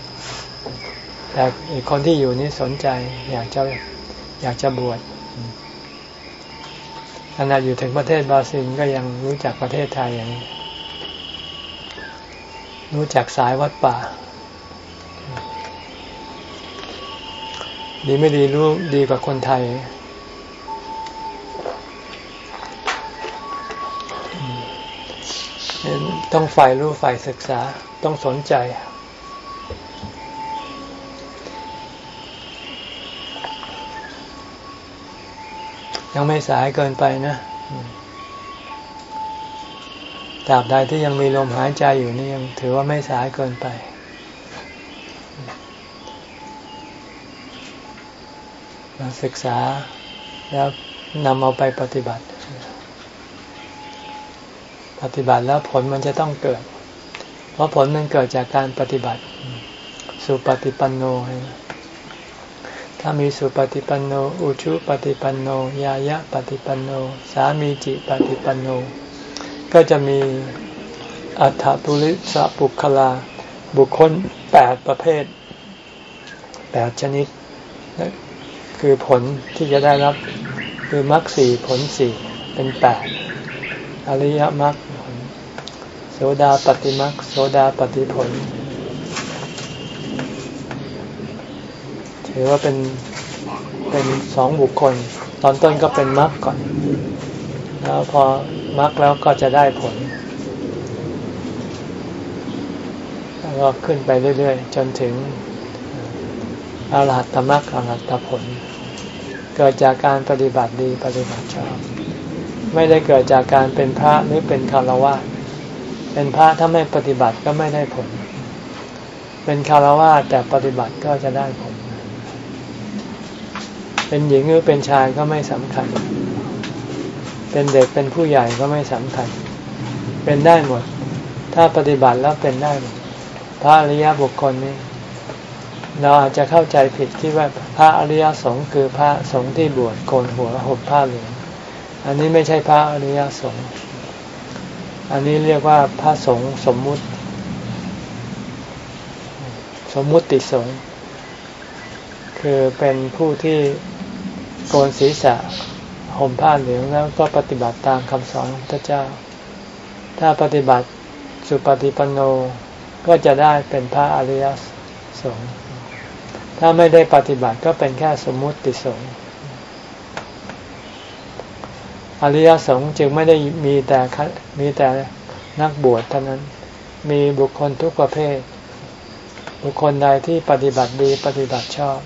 แต่อีกคนที่อยู่นี่สนใจอยากจะอยากจะบวช ขณะอยู่ถึงประเทศบราซิลก็ยังรู้จักประเทศไทยอย่างนี้รู้จักสายวัดป่า ดีไม่ดีรู้ดีกว่าคนไทย ต้องฝ่ายรู้ฝ่ายศึกษาต้องสนใจ ยังไม่สายเกินไปนะตราบใดที่ยังมีลมหายใจอยู่นี่ยังถือว่าไม่สายเกินไปมาศึกษาแล้วนำเอาไปปฏิบัติ ปฏิบัติแล้วผลมันจะต้องเกิด เพราะผลมันเกิดจากการปฏิบัติ สุปฏิปันโน ถ้ามีสุปฏิปันโน อุชุปฏิปันโน ยายะปฏิปันโน สามีจิปฏิปันโน ก็จะมีอัฏฐปุริสปุคลา บุคคลแปดประเภทแปดชนิด คือผลที่จะได้รับคือมรรคสี่ผลสี่เป็นแปดอริยมรรคโสดาปฏิมรรคโสดาปฏิผล ถือว่าเป็นเป็นสองบุคคล ตอนต้นก็เป็นมรรคก่อน แล้วพอมรรคแล้วก็จะได้ผลแล้วก็ขึ้นไปเรื่อยๆ จนถึงอรหัตมรรคอรหัตผล เกิดจากการปฏิบัติดีปฏิบัติชอบ ไม่ได้เกิดจากการเป็นพระหรือเป็นคารวะเป็นพระถ้าไม่ปฏิบัติก็ไม่ได้ผล เป็นคารวะแต่ปฏิบัติก็จะได้ผล เป็นหญิงหรือเป็นชายก็ไม่สำคัญ เป็นเด็กเป็นผู้ใหญ่ก็ไม่สำคัญ เป็นได้หมด ถ้าปฏิบัติแล้วเป็นได้หมดพระอริยบุคคลนี้เราอาจจะเข้าใจผิดคิดว่าพระอริยสงฆ์คือพระสงฆ์ที่บวชโกนหัวห่มผ้าเหลืองอันนี้ไม่ใช่พระอริยสงฆ์อันนี้เรียกว่าพระสงฆ์สมมุติ สมมุติสงฆ์คือเป็นผู้ที่ โกนศีรษะห่มผ้าเหลืองแล้วก็ปฏิบัติตามคำสอนของพระเจ้า ถ้าปฏิบัติสุปฏิปันโนก็จะได้เป็นพระอริยสงฆ์ถ้าไม่ได้ปฏิบัติก็เป็นแค่สมมุติสงฆ์อริยสงฆ์จึงไม่ได้มีแต่มีแต่นักบวชเท่านั้น มีบุคคลทุกประเภท บุคคลใดที่ปฏิบัติดีปฏิบัติชอบ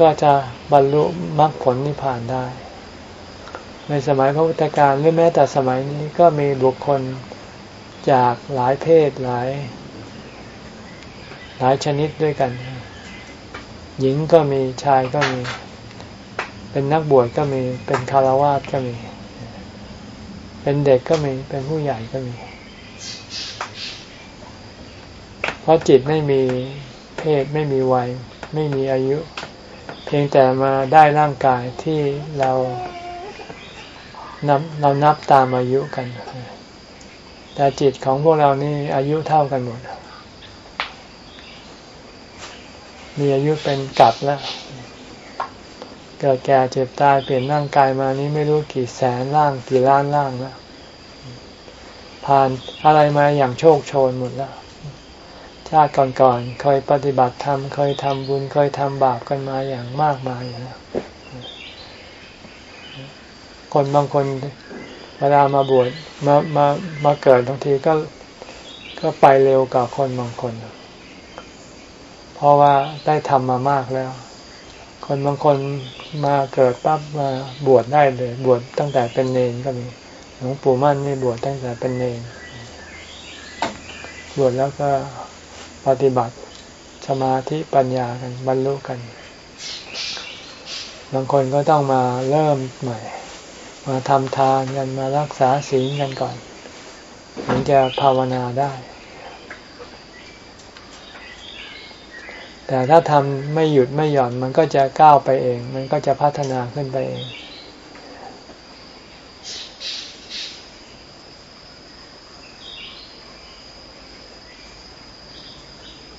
ก็จะบรรลุมรรคผลนิพพานได้ ในสมัยพระพุทธการหรือแม้แต่สมัยนี้ก็มีบุคคลจากหลายเพศหลาย หลายชนิดด้วยกัน หญิงก็มีชายก็มี เป็นนักบวชก็มี เป็นคารวาสก็มี เป็นเด็กก็มี เป็นผู้ใหญ่ก็มี เพราะจิตไม่มีเพศไม่มีวัย ไม่มีอายุ เพียงแต่มาได้ร่างกายที่เรานับเรานับตามอายุกัน แต่จิตของพวกเรานี่อายุเท่ากันหมด มีอายุเป็นกับแล้ว เกิดแก่เจ็บตายเปลี่ยนร่างกายมานี้ไม่รู้กี่แสนร่างกี่ล้านร่างแล้วผ่านอะไรมาอย่างโชคโชนหมดแล้ว ชาติก่อนๆเคยปฏิบัติธรรมเคยทำบุญเคยทำบาปกันมาอย่างมากมายอยู่แล้วคนบางคนเวลามาบวชมามามาเกิดบางทีก็ก็ไปเร็วกว่าคนบางคน เพราะว่าได้ทำมามากแล้ว คนบางคนมาเกิดปั๊บมาบวชได้เลย บวชตั้งแต่เป็นเนนก็มีหลวงปู่มั่นนี่บวชตั้งแต่เป็นเนนบวชแล้วก็ ปฏิบัติสมาธิปัญญากันบรรลุกัน บางคนก็ต้องมาเริ่มใหม่ มาทำทานกันมารักษาศีลกันก่อนถึงจะภาวนาได้ แต่ถ้าทำไม่หยุดไม่หย่อนมันก็จะก้าวไปเอง มันก็จะพัฒนาขึ้นไปเอง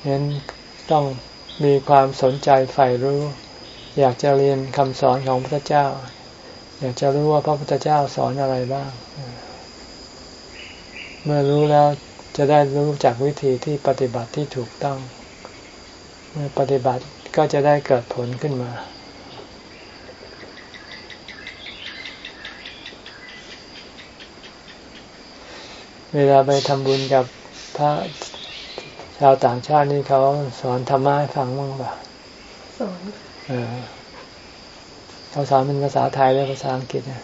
เห็นต้องมีความสนใจใฝ่รู้ อยากจะเรียนคำสอนของพระเจ้า อยากจะรู้ว่าพระพุทธเจ้าสอนอะไรบ้าง เมื่อรู้แล้วจะได้รู้จากวิธีที่ปฏิบัติที่ถูกต้อง เมื่อปฏิบัติก็จะได้เกิดผลขึ้นมาเวลาไปทำบุญกับพระ ชาวต่างชาตินี่เขาสอนธรรมะให้ฟังบ้างป่ะสอนอเขาสอนเป็นภาษาไทยและภาษาอังกฤษนะ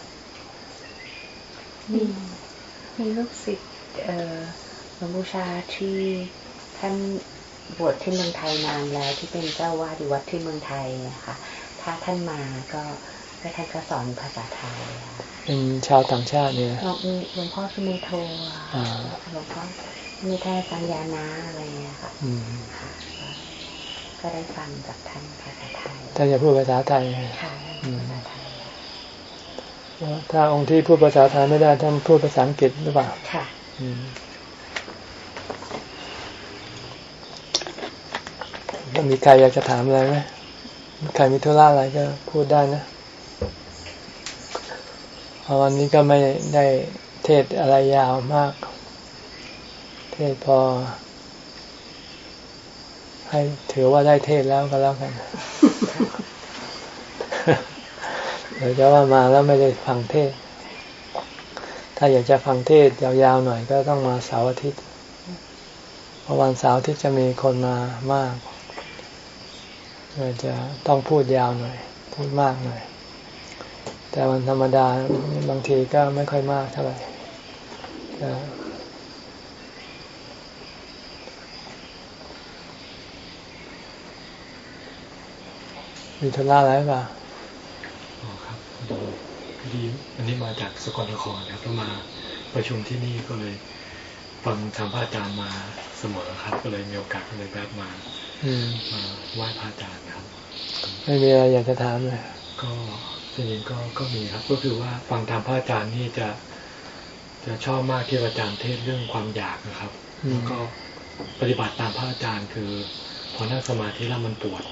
มีมีลูกศิษย์เอ่อหลวงปู่ชาที่ท่านบวชที่เมืองไทยนานแล้วที่เป็นเจ้าวาดอยู่วัดที่เมืองไทยนะคะถ้าท่านมาก็ก็ท่านก็สอนภาษาไทยอะเป็นชาวต่างชาติเนี่ยหลวงหลวงพ่อสุเมโทอะอ่าหลวงพ่อ มีท่านสัญญานาอะไรเงี้ยค่ะอืมค่ะก็ได้ฟังจากท่านภาษาไทยถ้าจะพูดภาษาไทยค่ะอืมภาษาไทยถ้าองค์ที่พูดภาษาไทยไม่ได้ท่านพูดภาษาอังกฤษหรือเปล่าค่ะอืมถ้ามีใครอยากจะถามอะไรไหมใครมีธุระอะไรก็พูดได้นะเพราะวันนี้ก็ไม่ได้เทศอะไรยาวมาก เทศพอ ให้ถือว่าได้เทศแล้วก็แล้วกันเดี๋ยวจะว่ามาแล้วไม่ได้ฟังเทศ ถ้าอยากจะฟังเทศยาวๆหน่อยก็ต้องมาเสาร์อาทิตย์ เพราะวันเสาร์อาทิตย์จะมีคนมามากก็จะต้องพูดยาวหน่อย พูดมากหน่อย แต่วันธรรมดาบางทีก็ไม่ค่อยมากเท่าไหร่ มีธุระอะไรหรือเปล่าอ๋อครับพอดีพอดีอันนี้มาจากสกลนครครับแล้วมาประชุมที่นี่ก็เลยฟังธรรมพระอาจารย์มาเสมอครับ ก็เลยมีโอกาสก็เลยแวะมาอืมมาไหว้พระอาจารย์ครับ ไม่มีอะไรอยากจะถามเลยก็จริงๆก็ก็มีครับ ก็คือว่าฟังธรรมพระอาจารย์นี่จะจะชอบมากที่อาจารย์เทศเรื่องความอยากนะครับอืมแล้วก็ปฏิบัติตามพระอาจารย์คือพอนั่งสมาธิแล้วมันปวด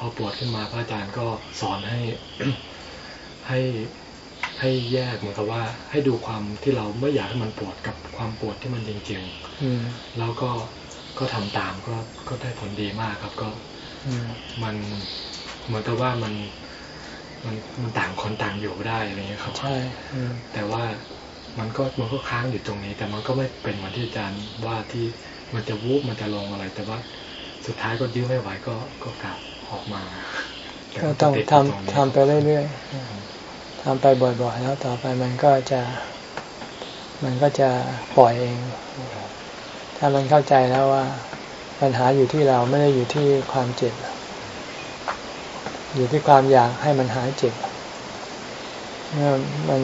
พอปวดขึ้นมาพระอาจารย์ก็สอนให้ให้ให้แยกเหมือนกับว่า ให้ดูความที่เราไม่อยากให้มันปวดกับความปวดที่มันจริงอืมๆแล้วก็ก็ทำตามก็ก็ได้ผลดีมากครับก็อืมมันเหมือนกับว่ามันมันมันต่างคนต่างอยู่ได้อะไรเงี้ยครับใช่อืมแต่ว่ามันก็มันก็ค้างอยู่ตรงนี้ แต่มันก็ไม่เป็นเหมือนที่อาจารย์ว่าที่มันจะวูบมันจะลงอะไร แต่ว่าสุดท้ายก็ยื้อไม่ไหวก็ก็กลับ ออกมาแก็ต้องติดทำยู่รงนี้ทำไปเรื่อยๆทำไปบ่อยๆ แล้วต่อไปมันก็จะมันก็จะปล่อยเอง ถ้ามันเข้าใจแล้วว่า ปัญหาอยู่ที่เราไม่ได้อยู่ที่ความเจ็บ อยู่ที่ความอยากให้มันหายเจ็บ เมื่อมัน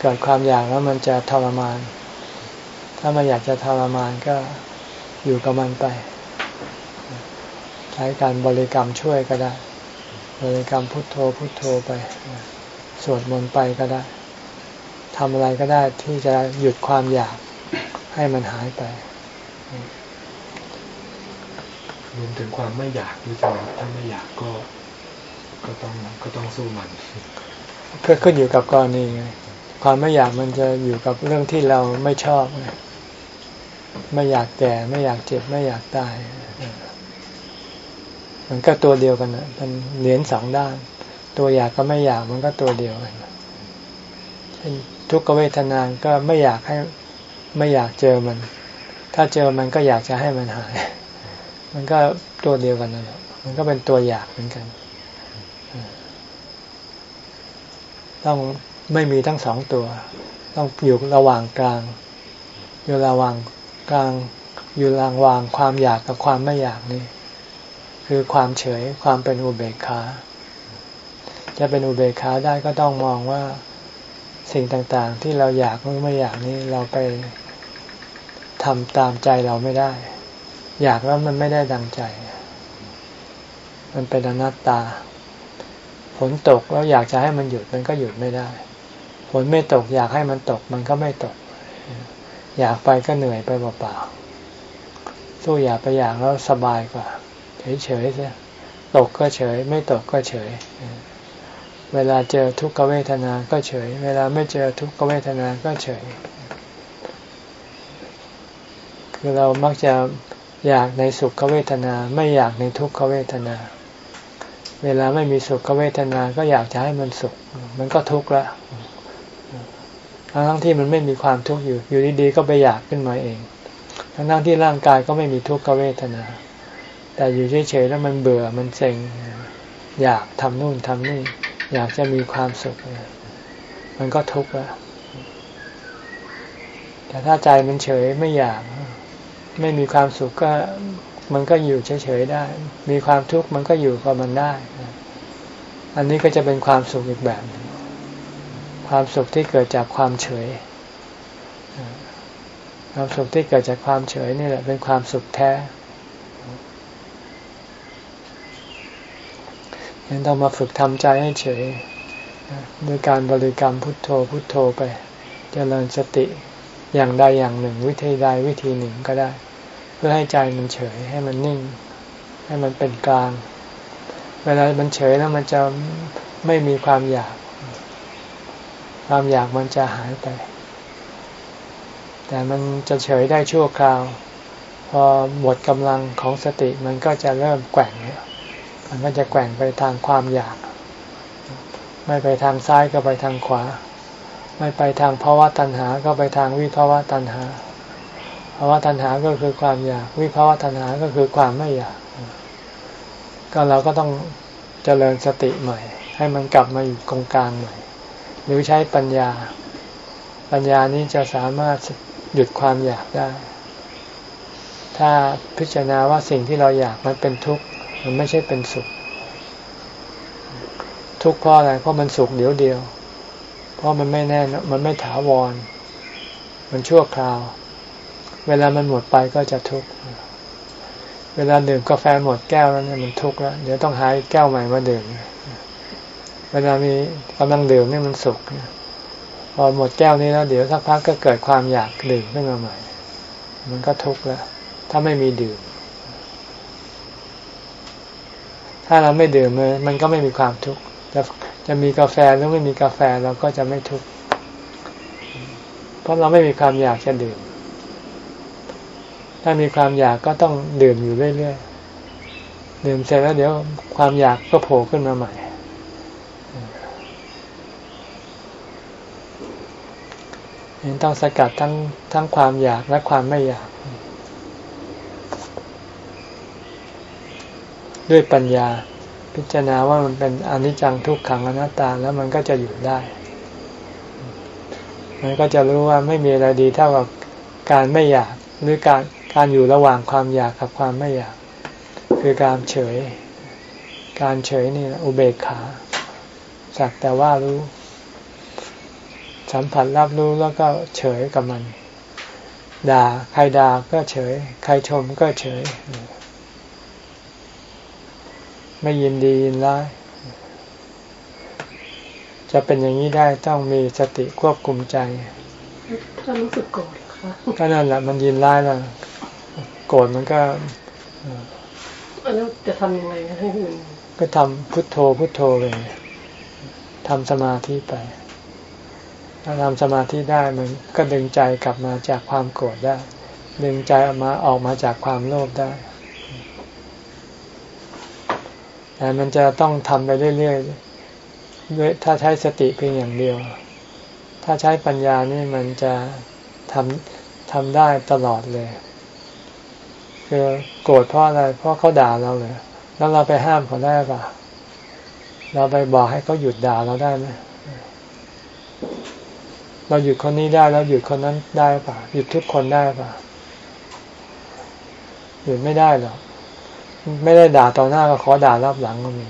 เกิดความอยากแล้วมันจะทรมาน ถ้ามันอยากจะทรมานก็อยู่กับมันไป ใช้การบริกรรมช่วยก็ได้ บริกรรมพุทโธพุทโธไป สวดมนต์ไปก็ได้ทำอะไรก็ได้ที่จะหยุดความอยากให้มันหายไปรวมถึงความไม่อยากด้วยใช่ไหมครับถ้าไม่อยากก็ก็ต้องก็ต้องสู้มันก็ขึ้นอยู่กับกรณีไงความไม่อยากมันจะอยู่กับเรื่องที่เราไม่ชอบไงไม่อยากแก่ ไม่อยากเจ็บ ไม่อยากตายเออ มันก็ตัวเดียวกันนะมันเหรียญสองด้าน ตัวอยากก็ไม่อยากมันก็ตัวเดียวกันเช่นทุกขเวทนาก็ไม่อยากให้ไม่อยากเจอมัน ถ้าเจอมันก็อยากจะให้มันหาย มันก็ตัวเดียวกันนั่นแหละมันก็เป็นตัวอยากเหมือนกัน ต้องไม่มีทั้งสองตัว ต้องอยู่ระหว่างกลาง อยู่ระหว่างกลาง อยู่ระหว่างความอยากกับความไม่อยากนี่ คือความเฉยความเป็นอุเบกขา จะเป็นอุเบกขาได้ก็ต้องมองว่าสิ่งต่างๆ ที่เราอยากหรือไม่อยากนี่เราไปทำตามใจเราไม่ได้ อยากแล้วมันไม่ได้ดังใจ มันเป็นอนัตตา ฝนตกแล้วอยากจะให้มันหยุดมันก็หยุดไม่ได้ ฝนไม่ตก อยากให้มันตกมันก็ไม่ตก อยากไปก็เหนื่อยไปเปล่าๆสู้อยากไปอยากแล้วสบายกว่า เฉยๆเสียตกก็เฉย ไม่ตกก็เฉย เวลาเจอทุกขเวทนาก็เฉย เวลาไม่เจอทุกขเวทนาก็เฉย คือเรามักจะอยากในสุขเวทนา ไม่อยากในทุกขเวทนา เวลาไม่มีสุขเวทนา ก็อยากจะให้มันสุข มันก็ทุกข์ละทั้งที่มันไม่มีความทุกข์อยู่ อยู่ดีๆก็ไปอยากขึ้นมาเอง ทั้งที่ร่างกายก็ไม่มีทุกขเวทนา แต่อยู่เฉยๆแล้วมันเบื่อมันเซ็ง อยากทำนู่นทำนี่ อยากจะมีความสุข มันก็ทุกข์แล้วแต่ถ้าใจมันเฉยไม่อยาก ไม่มีความสุขก็มันก็อยู่เฉยๆได้ มีความทุกข์มันก็อยู่กับมันได้ อันนี้ก็จะเป็นความสุขอีกแบบความสุขที่เกิดจากความเฉย ความสุขที่เกิดจากความเฉยนี่แหละเป็นความสุขแท้ยัง ต้องมาฝึกทำใจให้เฉยด้วยการบริกรรมพุทโธพุทโธไปจเจริญสติอย่างใดอย่างหนึ่ง วิธีใดวิธีหนึ่งก็ได้ เพื่อให้ใจมันเฉยให้มันนิ่ง ให้มันเป็นกลาง เวลามันเฉยแล้วมันจะไม่มีความอยาก ความอยากมันจะหายไป แต่มันจะเฉยได้ชั่วคราว พอหมดกำลังของสติมันก็จะเริ่มแกว่ง มันก็จะแกว่งไปทางความอยาก ไม่ไปทางซ้ายก็ไปทางขวา ไม่ไปทางภาวะตัณหา ก็ไปทางวิภาวะตัณหาภาวะตัณหาก็คือความอยาก วิภาวะตัณหาก็คือความไม่อยาก ก็เราก็ต้องเจริญสติใหม่ ให้มันกลับมาอยู่ตรงกลางใหม่ หรือใช้ปัญญา ปัญญานี้จะสามารถหยุดความอยากได้ ถ้าพิจารณาว่าสิ่งที่เราอยากมันเป็นทุกข์ มันไม่ใช่เป็นสุข ทุกข์เพราะอะไร เพราะมันสุขเดียวเดียว เพราะมันไม่แน่นมันไม่ถาวร มันชั่วคราว เวลามันหมดไปก็จะทุกข์ เวลาดื่มกาแฟหมดแก้วแล้วเนี่ยมันทุกข์แล้ว เดี๋ยวต้องหาแก้วใหม่มาดื่ม เวลามีกำลังดื่มนี่มันสุข พอหมดแก้วนี้แล้วเดี๋ยวสักพักก็เกิดความอยากดื่มขึ้นมาใหม่ มันก็ทุกข์แล้ว ถ้าไม่มีดื่ม ถ้าเราไม่ดื่มมันก็ไม่มีความทุกข์จะจะมีกาแฟหรือไม่มีกาแฟเราก็จะไม่ทุกข์เพราะเราไม่มีความอยากจะดื่ม ถ้ามีความอยากก็ต้องดื่มอยู่เรื่อยๆดื่มเสร็จแล้วเดี๋ยวความอยากก็โผล่ขึ้นมาใหม่ยังต้องสกัดทั้งทั้งความอยากและความไม่อยาก ด้วยปัญญา พิจารณาว่ามันเป็นอนิจจังทุกขังอนัตตาแล้วมันก็จะหยุดได้ มันก็จะรู้ว่าไม่มีอะไรดีเท่ากับการไม่อยากหรือการการอยู่ระหว่างความอยากกับความไม่อยาก คือการเฉย การเฉยนี่อุเบกขาสักแต่ว่ารู้ สัมผัสรับรู้แล้วก็เฉยกับมัน ด่าใครด่าก็เฉย ใครชมก็เฉย ไม่ยินดียินร้ายจะเป็นอย่างนี้ได้ต้องมีสติควบคุมใจถ้ารู้สึกโกรธค่ะก็นั่นแหละมันยินร้ายแล้วโกรธมันก็แล้วจะทำยังไงให้มันก็ทำพุทโธพุทโธเลยทำสมาธิไป ถ้าทำสมาธิได้มันก็ดึงใจกลับมาจากความโกรธได้ ดึงใจออกมาออกมาจากความโลภได้ แต่มันจะต้องทำไปเรื่อยๆด้วยถ้าใช้สติเพียงอย่างเดียว ถ้าใช้ปัญญานี่มันจะทำทำได้ตลอดเลย คือโกรธเพราะอะไร เพราะเขาด่าเราเลย แล้วเราไปห้ามเขาได้ปะเราไปบอกให้เขาหยุดด่าเราได้ไหมเราหยุดคนนี้ได้แล้วหยุดคนนั้นได้ปะหยุดทุกคนได้ปะหยุดไม่ได้หรอก ไม่ได้ด่าต่อหน้าก็ขอด่ารับหลังก็มี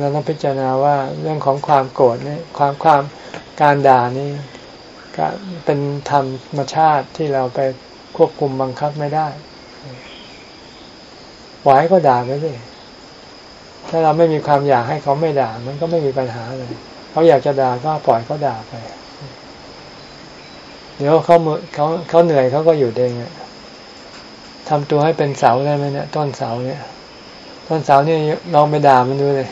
เราต้องพิจารณาว่าเรื่องของความโกรธนี่ความความการด่านี่ก็เป็นธรรมชาติที่เราไปควบคุมบังคับไม่ได้ไหวก็ด่าไปเลยถ้าเราไม่มีความอยากให้เขาไม่ด่า มันก็ไม่มีปัญหาเลย เขาอยากจะด่าก็ปล่อยเขาด่าไป เดี๋ยวเขาเขาเขาเหนื่อยเขาก็อยู่เองอะทำตัวให้เป็นเสาได้ไหมเนี่ย ต้นเสาเนี่ย ต้นเสาเนี่ยลองไปด่ามันดูเลย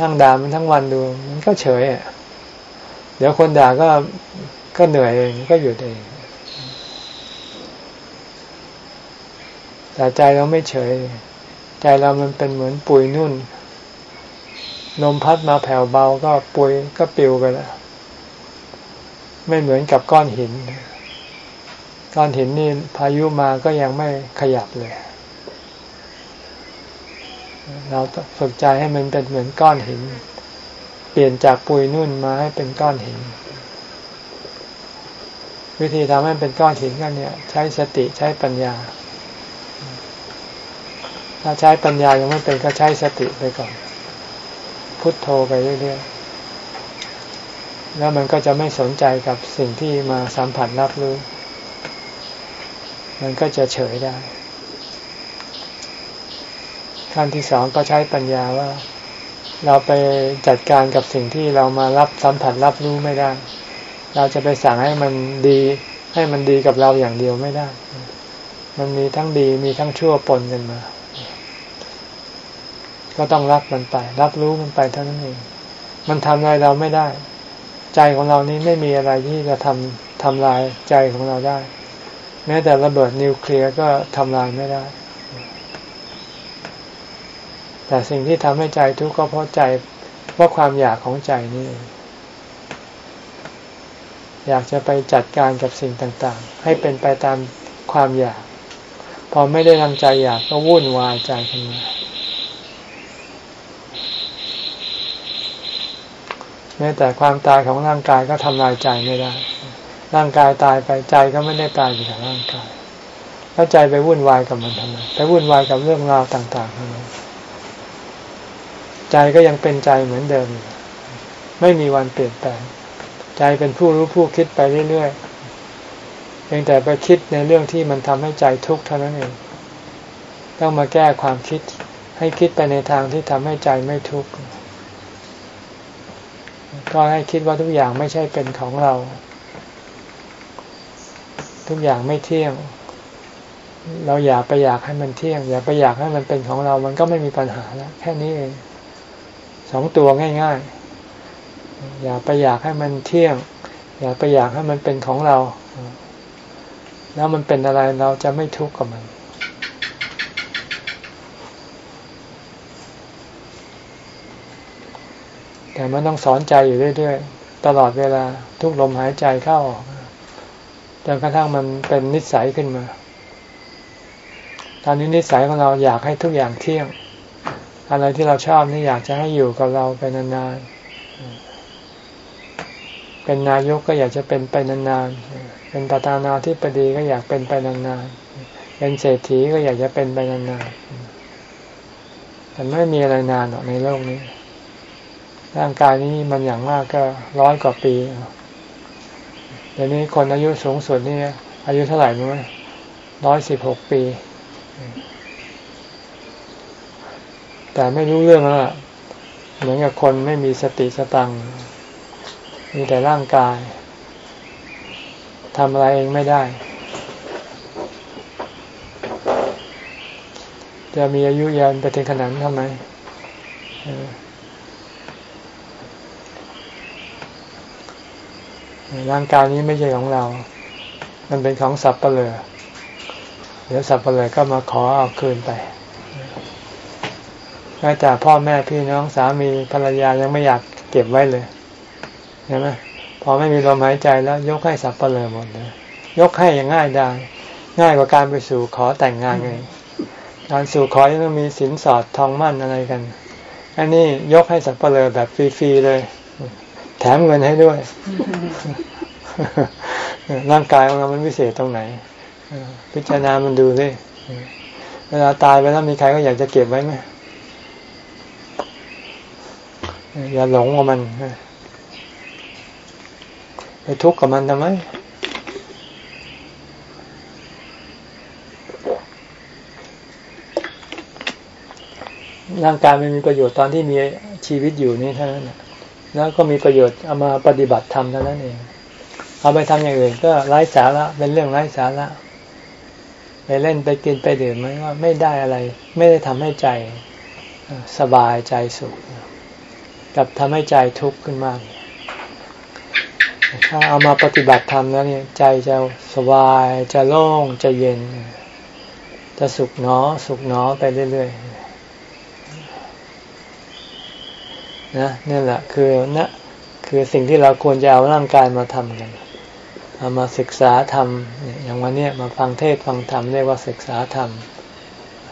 นั่งด่ามันทั้งวันดู มันก็เฉยอะเดี๋ยวคนด่าก็ก็เหนื่อยเองก็อยู่เองแต่ใจเราไม่เฉย ใจเรามันเป็นเหมือนปุยนุ่นลมพัดมาแผ่วเบาก็ปุยก็ปิวไปแล้ว ไม่เหมือนกับก้อนหิน ก้อนหินนี่พายุมาก็ยังไม่ขยับเลย เราฝึกใจให้มันเป็นเหมือนก้อนหิน เปลี่ยนจากปุยนุ่นมาให้เป็นก้อนหิน วิธีทำให้เป็นก้อนหินกันเนี่ย ใช้สติใช้ปัญญา ถ้าใช้ปัญญายังไม่เป็นก็ใช้สติไปก่อน พุทโธไปเรื่อยๆ แล้วมันก็จะไม่สนใจกับสิ่งที่มาสัมผัสรับรู้ มันก็จะเฉยได้ ขั้นที่สองก็ใช้ปัญญาว่า เราไปจัดการกับสิ่งที่เรามารับสัมผัสรับรู้ไม่ได้ เราจะไปสั่งให้มันดี ให้มันดีกับเราอย่างเดียวไม่ได้ มันมีทั้งดีมีทั้งชั่วปนกันมา ก็ต้องรับมันไป รับรู้มันไปเท่านั้นเอง มันทำอะไรเราไม่ได้ ใจของเรานี้ไม่มีอะไรที่จะทำทำลายใจของเราได้ แม้แต่ระเบิดนิวเคลียร์ก็ทำลายไม่ได้ แต่สิ่งที่ทำให้ใจทุกข์ก็เพราะใจเพราะความอยากของใจนี่ อยากจะไปจัดการกับสิ่งต่างๆ ให้เป็นไปตามความอยาก พอไม่ได้ทำใจอยากก็วุ่นวายใจขึ้นมา ม้แต่ความตายของร่างกายก็ทำลายใจไม่ได้ ร่างกายตายไปใจก็ไม่ได้ตายไปกับร่างกายแล้วใจไปวุ่นวายกับมันทำไมไปวุ่นวายกับเรื่องราวต่างๆทำไมใจก็ยังเป็นใจเหมือนเดิม ไม่มีวันเปลี่ยนแปลง ใจเป็นผู้รู้ผู้คิดไปเรื่อยๆเพียงแต่ไปคิดในเรื่องที่มันทำให้ใจทุกข์เท่านั้นเอง ต้องมาแก้ความคิดให้คิดไปในทางที่ทำให้ใจไม่ทุกข์ ก็ให้คิดว่าทุกอย่างไม่ใช่เป็นของเรา ทุกอย่างไม่เที่ยง เราอยากไปอยากให้มันเที่ยง อย่าไปอยากให้มันเป็นของเรา มันก็ไม่มีปัญหาแล้วแค่นี้เองสองตัวง่าย ๆ อย่าไปอยากให้มันเที่ยง อย่าไปอยากให้มันเป็นของเรา แล้วมันเป็นอะไรเราจะไม่ทุกข์กับมัน แต่มันต้องสอนใจอยู่เรื่อยๆ ตลอดเวลาทุกลมหายใจเข้าออกจนกระทั่งมันเป็นนิสัยขึ้นมา ตอนนี้นิสัยของเราอยากให้ทุกอย่างเที่ยง อะไรที่เราชอบนี่อยากจะให้อยู่กับเราไปนานๆ เป็นนายกก็อยากจะเป็นไปนานๆ เป็นประธานาธิบดีก็อยากเป็นไปนานๆ เป็นเศรษฐีก็อยากจะเป็นไปนานๆแต่ไม่มีอะไรนานหรอกในโลกนี้ ร่างกายนี้มันอย่างมากก็ร้อยกว่าปีเดี๋ยวนี้คนอายุสูงสุดนี่อายุเท่าไหร่รู้ไหมร้อยสิบหกปี แต่ไม่รู้เรื่องแล้วเหมือนกับคนไม่มีสติสตังมีแต่ร่างกายทำอะไรเองไม่ได้ จะมีอายุยืนไปถึงขนาดนั้นทำไม ร่างกายนี้ไม่ใช่ของเรา มันเป็นของสับเปลือเดี๋ยวสับเปลือก็มาขอเอาคืนไปแม้แต่พ่อแม่พี่น้องสามีภรรยายังไม่อยากเก็บไว้เลยใช่ไหมพอไม่มีลมหายใจแล้ว ยกให้สับเปลือหมดเลยยกให้ยังง่ายได้ ง่ายกว่าการไปสู่ขอแต่งงานเลยการสู่ขอยังต้องมีสินสอดทองมั่นอะไรกัน อันนี้ยกให้สับเปลือแบบฟรีๆเลย แถมเงินให้ด้วย ร่างกายของเรามันวิเศษตรงไหน พิจารณามันดูสิเวลาตายไปแล้วมีใครก็อยากจะเก็บไว้ไหมอย่าหลงกับมัน ไปทุกข์กับมันทำไมร่างกายมันมีประโยชน์ตอนที่มีชีวิตอยู่นี่เท่านั้น แล้วก็มีประโยชน์เอามาปฏิบัติธรรมเท่านั้นเอง เอาไปทำอย่างอื่นก็ไร้สาระเป็นเรื่องไร้สาระไปเล่นไปกินไปดื่มมันก็ไม่ได้อะไร ไม่ได้ทำให้ใจสบายใจสุข กับทำให้ใจทุกข์ขึ้นมาก ถ้าเอามาปฏิบัติธรรมแล้วเนี่ยใจจะสบายจะโล่งจะเย็น จะสุขเนอสุขเนอไปเรื่อยๆ นะนี่แหละคือนะคือสิ่งที่เราควรจะเอาร่างกายมาทำกันเอามาศึกษาธรรมอย่างวันนี้มาฟังเทศฟังธรรมเรียกว่าศึกษาธรรม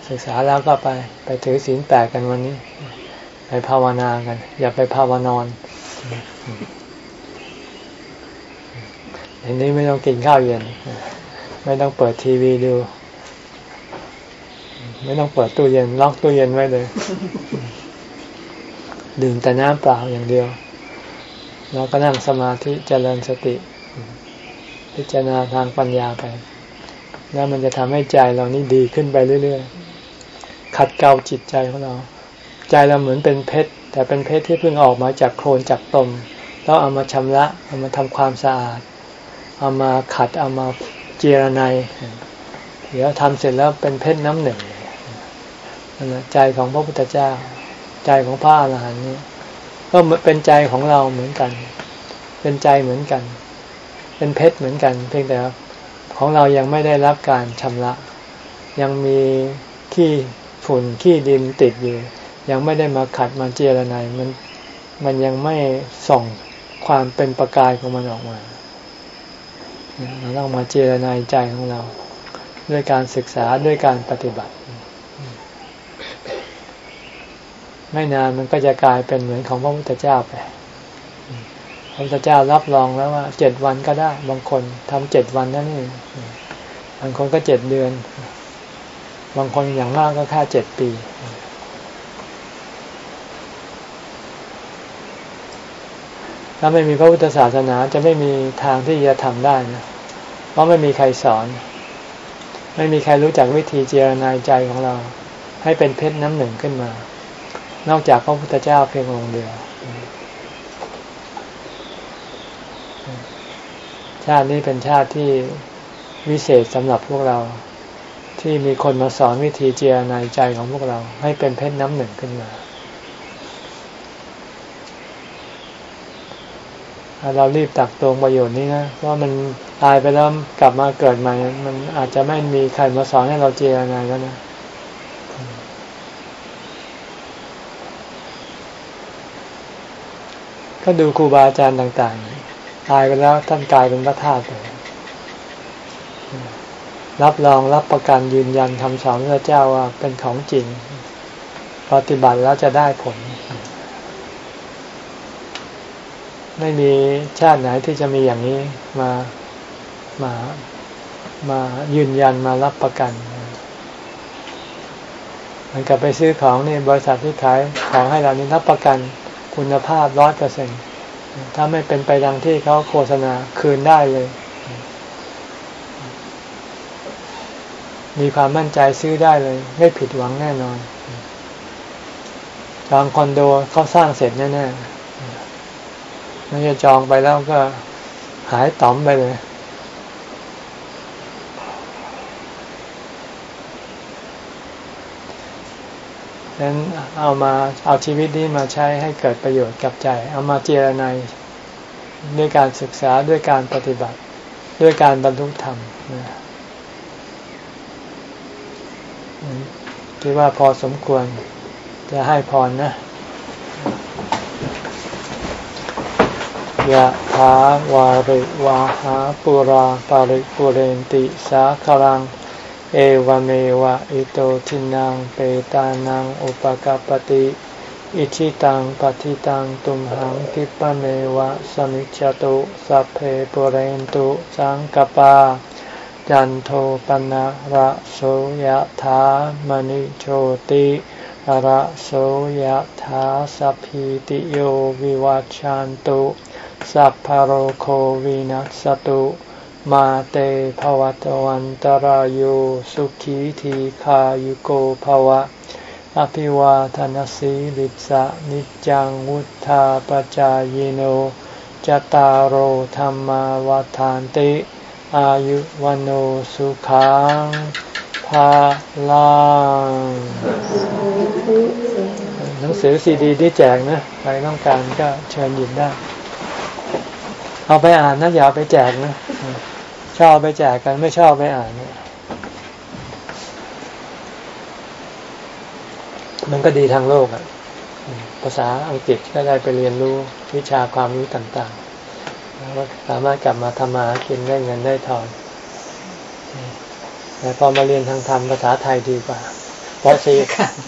ศึกษาแล้วก็ไปไปถือศีลแปดกันวันนี้ ไปภาวนากัน อย่าไปภาวนอนอันนี้ไม่ต้องกินข้าวเย็น ไม่ต้องเปิดทีวีดู ไม่ต้องเปิดตู้เย็นล็อกตู้เย็นไว้เลย ดื่มแต่น้ำเปล่าอย่างเดียวแล้วก็นั่งสมาธิเจริญสติ พิจารณาทางปัญญาไป แล้วมันจะทำให้ใจเรานี่ดีขึ้นไปเรื่อยๆ ขัดเกลาจิตใจของเรา ใจเราเหมือนเป็นเพชร แต่เป็นเพชรที่เพิ่งออกมาจากโคลนจากตมแล้วเอามาชำระเอามาทำความสะอาด เอามาขัดเอามาเจรไนเดี๋ยวทำเสร็จแล้วเป็นเพชรน้ำหนึ่งใจของพระพุทธเจ้า ใจของพระอรหันต์นี้ก็เป็นใจของเราเหมือนกัน เป็นใจเหมือนกัน เป็นเพชรเหมือนกัน เพียงแต่ของเรายังไม่ได้รับการชำระ ยังมีขี้ฝุ่นขี้ดินติดอยู่ ยังไม่ได้มาขัดมาเจรไนมันมันยังไม่ส่องความเป็นประกายของมันออกมาเราต้องมาเจรไนใจของเรา ด้วยการศึกษาด้วยการปฏิบัติ ไม่นานมันก็จะกลายเป็นเหมือนของพระพุทธเจ้าไป พระพุทธเจ้ารับรองแล้วว่าเจ็ดวันก็ได้ บางคนทำเจ็ดวันนั่นเองบางคนก็เจ็ดเดือน บางคนอย่างมากก็แค่เจ็ดปี ถ้าไม่มีพระพุทธศาสนาจะไม่มีทางที่จะทำได้นะ เพราะไม่มีใครสอน ไม่มีใครรู้จักวิธีเจรนายใจของเรา ให้เป็นเพชรน้ำหนึ่งขึ้นมา นอกจากพระพุทธเจ้าเพียงองค์เดียว ชาตินี้เป็นชาติที่วิเศษสำหรับพวกเรา ที่มีคนมาสอนวิธีเจียในใจของพวกเรา ให้เป็นเพชรน้ำหนึ่งขึ้นมา เรารีบตักตวงประโยชน์นี้นะว่ามันตายไปแล้วกลับมาเกิดใหม่ มันอาจจะไม่มีใครมาสอนให้เราเจียในแล้วนะ ก็ดูครูบาอาจารย์ต่าง ๆ ตายไปแล้วท่านกลายเป็นพระธาตุเลยรับรองรับประกันยืนยันคำสอนพระเจ้าว่าเป็นของจริง ปฏิบัติแล้วจะได้ผล ไม่มีชาติไหนที่จะมีอย่างนี้มามามายืนยันมารับประกันมันกลับไปซื้อของนี่บริษัทที่ขายของให้เรานี่รับประกัน คุณภาพร้อยเปอร์เซ็นถ้าไม่เป็นไปดังที่เขาโฆษณาคืนได้เลย มีความมั่นใจซื้อได้เลย ไม่ผิดหวังแน่นอนจองคอนโดเขาสร้างเสร็จแน่ๆไม่จะจองไปแล้วก็หายต่อมไปเลย นั้นเอามาเอาชีวิตนี้มาใช้ให้เกิดประโยชน์กับใจ เอามาเจรนายด้วยการศึกษาด้วยการปฏิบัติ ด้วยการบรรลุธรรมคิดว่าพอสมควรจะให้พรนะยะถาวาริวาหาปุราปาริปุเรนติสาคลัง เอวเมวะอิโตทินังเปตานังอุปกปติอิชิตังปฏิตังตุมหังคิปะเมวะสมิจจตุสัพเพปุเรนตุสังกปา จันโทปนะระโสยธามณิโชติระโสยธาสัพพิติโยวิวัชชันตุ สัพพโรโควินัสตุ มาเตภวัตวันตารโยสุขีทีขายุโกภวะ อภิวาทนสีลิสะนิจังวุธาปจายโนจตารโหธรรมวาทานติ อายุวันโอสุขังภาลังหนังสือซีดีที่แจกนะ ใครต้องการก็เชิญหยิบได้ เอาไปอ่านนะอย่าไปแจกนะชอบไปแจกกันไม่ชอบไปอ่านเนี่ยมันก็ดีทางโลกอะภาษาอังกฤษก็ได้ไปเรียนรู้วิชาความรู้ต่างๆแล้วสามารถกลับมาทำมากินได้เงินได้ทองแต่พอมาเรียนทางธรรมภาษาไทยดีกว่า ปสี่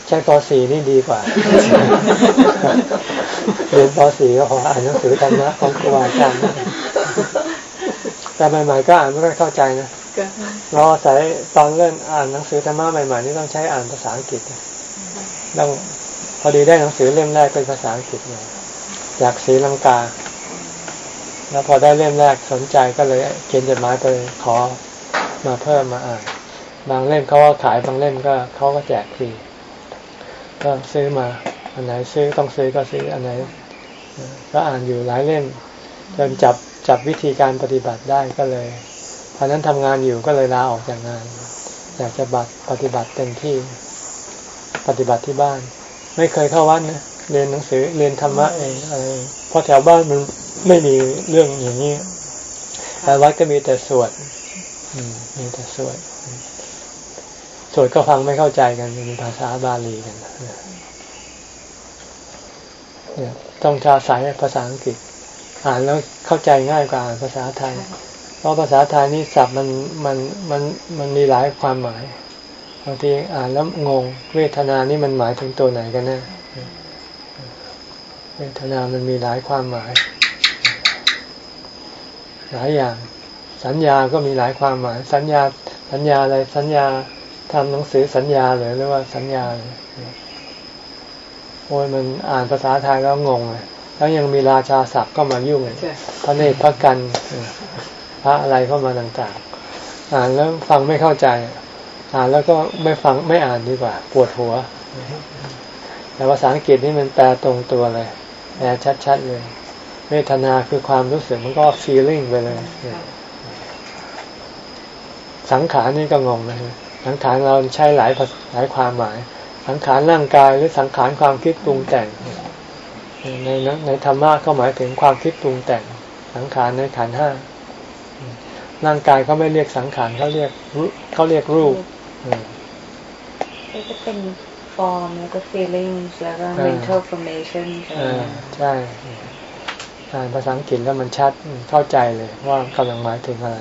ใช้ปสี่นี่ดีกว่าเรียนปสี่ก็พออ่านหนังสือธรรมะของครูอาจารย์แต่ใหม่ๆก็อ่านไม่ค่อยเข้าใจนะเราอาศัยตอนเริ่มอ่านหนังสือธรรมะใหม่ๆนี่ต้องใช้อ่านภาษาอังกฤษต้องพอดีได้หนังสือเล่มแรกเป็นภาษาอังกฤษมาจากศรีลังกา แล้วพอได้เล่มแรกสนใจก็เลยเขียนจดหมายไปขอมาเพิ่มมาอ่าน บางเล่มเขาก็ขายบางเล่มก็เขาก็แจกฟรีก็ซื้อมา อันไหนซื้อต้องซื้อก็ซื้ออันไหน ก็อ่านอยู่หลายเล่มจนจับจับวิธีการปฏิบัติได้ก็เลยตอนนั้นทำงานอยู่ก็เลยลาออกจากงาน อยากจะบัตปฏิบัติเต็มที่ปฏิบัติที่บ้าน ไม่เคยเข้าวัดนะเรียนหนังสือเรียนธรรมะเองอะไรเพราะแถวบ้านมันไม่มีเรื่องอย่างนี้แต่วัดก็มีแต่สวดมีแต่สวด สวดก็ฟังไม่เข้าใจกันเป็นภาษาบาลีกันเนี่ยต้องชาสายภาษาอังกฤษ อ่านแล้วเข้าใจง่ายกว่าอ่านภาษาไทย เพราะภาษาไทยนี่ศัพท์มันมันมันมันมีหลายความหมายบางทีอ่านแล้วงง เวทนานี่มันหมายถึงตัวไหนกันแน่เวทนามันมีหลายความหมาย หลายอย่าง สัญญาก็มีหลายความหมาย สัญญาสัญญาอะไรสัญญา ทำหนังสือสัญญาเลยหรือว่าสัญญาโอ้ยมันอ่านภาษาไทยแล้วงงเลยแล้วยังมีราชาศัพท์ก็มายุ่งพระเนตรพระกันพระอะไรเข้ามาต่างๆ อ่านแล้วฟังไม่เข้าใจ อ่านแล้วก็ไม่ฟังไม่อ่านดีกว่า ปวดหัว แต่ภาษาอังกฤษนี่มันแปลตรงตัวเลยแปลชัดๆเลยเวทนาคือความรู้สึกมันก็ feeling ไปเลย สังขารนี่ก็งงเลย สังขารเราใช้หลายหลายความหมาย สังขารร่างกายหรือสังขารความคิดปรุงแต่ง ในในธรรมะก็หมายถึงความคิดปรุงแต่ง สังขารในขันห้าร่างกายเขาไม่เรียกสังขารเขาเรียกเขาเรียกรูปก็เป็น form แล้วก็ feelings แล้วก็ mental formation ใช่อ่านภาษาอังกฤษแล้วมันชัดเข้าใจเลยว่ากำลังหมายถึงอะไร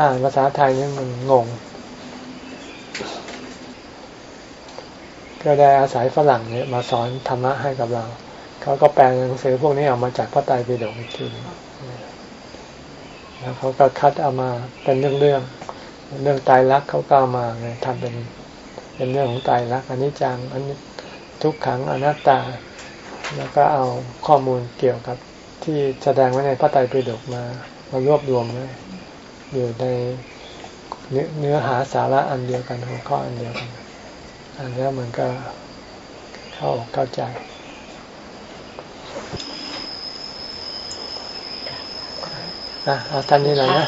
ถ้าอ่านภาษาไทยนี่มันงง ก็ได้อาศัยฝรั่งเนี่ยมาสอนธรรมะให้กับเรา เขาก็แปลหนังสือพวกนี้ออกมาจากพระไตรปิฎกอีกทีแล้วเขาก็คัดเอามาเป็นเรื่องเรื่องเรื่องตายรักเขาก็ามาเลยทำเป็นเป็นเรื่องของตายรักอันนี้จังอันนี้ทุกขังอนัตตา แล้วก็เอาข้อมูลเกี่ยวกับที่แสดงไว้ในพระไตรปิฎกมามารวบรวมไว้ อยู่ในเนื้อหาสาระอันเดียวกันหัวข้ออันเดียวกันอันนี้มันก็เข้าเข้าใจ อะเอาท่านนี้เลยนะ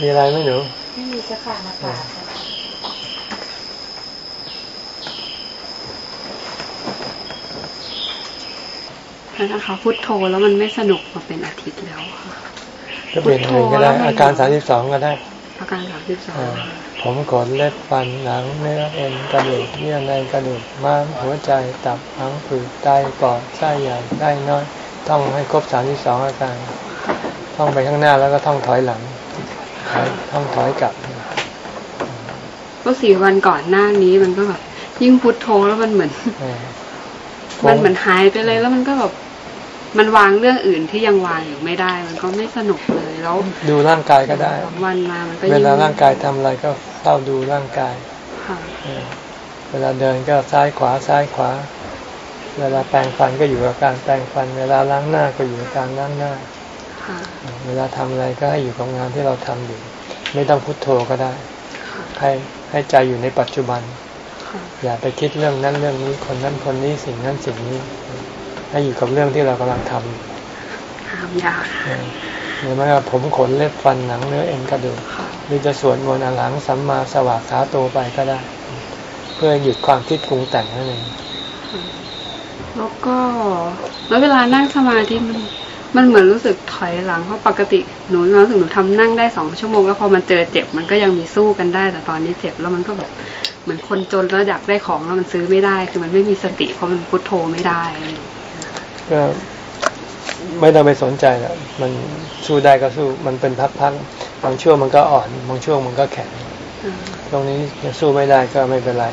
มีอะไรไหมหนู ไม่มีสักค่ะนะคะ นะคะพุทโธแล้วมันไม่สนุกมาเป็นอาทิตย์แล้วค่ะก็เป็นอะไรก็ได้อาการสามสิบสองก็ได้ อาการสามสิบสองผมขนเล็บฟันหนังเนื้อเอ็นกระดูกเยื่อในกระดูกม้ามหัวใจตับหังผืดไตปอดไส้ใหญ่ได้น้อย ต้องให้ครบสามสิบสองอาการท่องไปข้างหน้าแล้วก็ท่องถอยหลังท่องถอยกลับก็สี่วันก่อนหน้านี้มันก็แบบยิ่งพุทโธแล้วมันเหมือน มันเหมือนหายไปเลยแล้วมันก็แบบ มันวางเรื่องอื่นที่ยังวางอยู่ไม่ได้ มันก็ไม่สนุกเลยแล้ว ดูร่างกายก็ได้วันมามันก็เวลาร่างกายทำอะไรก็เฝ้าดูร่างกายเวลาเดินก็ซ้ายขวาซ้ายขวา เวลาแปรงฟันก็อยู่กับการแปรงฟัน เวลาล้างหน้าก็อยู่กับการล้างหน้าเวลาทำอะไรก็ให้อยู่กับงานที่เราทำอยู่ ไม่ต้องพุโทโธก็ได้ให้ให้ใจอยู่ในปัจจุบัน อย่าไปคิดเรื่องนั้นเรื่องนี้คนนั้นคนนี้สิ่งนั้นสิ่งนี้ ให้อยู่กับเรื่องที่เรากำลังทำทำยากหรือไม่ว่าผมขนเล็บฟันหนังเนื้อเอ็นกระดูกหรือจะสวดมนต์อลังสัมมาสวากขาโตไปก็ได้ เพื่อหยุดความคิดปรุงแต่งนั่นเองแล้วก็แล้วเวลานั่งสมาธิมันมันเหมือนรู้สึกถอยหลังเพราะปกติหนูรู้สึกหนูทำนั่งได้สองชั่วโมงแล้วพอมันเจอเจ็บมันก็ยังมีสู้กันได้ แต่ตอนนี้เจ็บแล้วมันก็แบบเหมือนคนจนแล้วอยากได้ของแล้วมันซื้อไม่ได้ คือมันไม่มีสติเพราะมันพุทโธไม่ได้ ก็ไม่ต้องไปสนใจแล้วมันสู้ได้ก็สู้มันเป็นพักๆบางช่วงมันก็อ่อนบางช่วงมันก็แข็งตรงนี้ยังสู้ไม่ได้ก็ไม่เป็นไร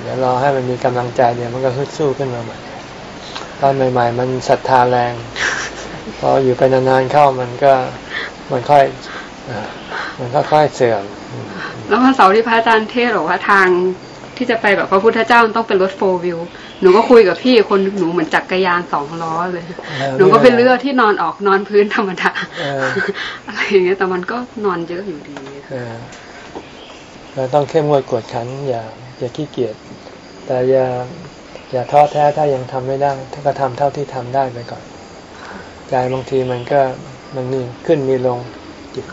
เดี๋ยวรอให้มันมีกำลังใจเดี๋ยวมันก็ฮึดสู้ขึ้นมาใหม่ตอนใหม่ ๆ มันศรัทธาแรงพออยู่ไปนานๆเข้ามันก็มันค่อยมันค่อยๆเสื่อมแล้ววันเสาที่พระอาจารย์เทศน์บอว่าทาง ที่จะไปแบบพระพุทธเจ้ามันต้องเป็นรถโฟวิวหนูก็คุยกับพี่คนหนูเหมือนจักรยานสองล้อเลย หนูก็เป็นเรือที่นอนออกนอนพื้นธรรมดาเอออะไรอย่างเงี้ยแต่มันก็นอนเยอะอยู่ดีเออเราต้องเข้มงวดกวดขันอย่าอย่าขี้เกียจแต่อย่าอย่าท้อแท้ถ้ายังทำไม่ได้ถ้าก็ทำเท่าที่ทำได้ไปก่อนใจบางทีมันก็มันมีขึ้นมีลงจิต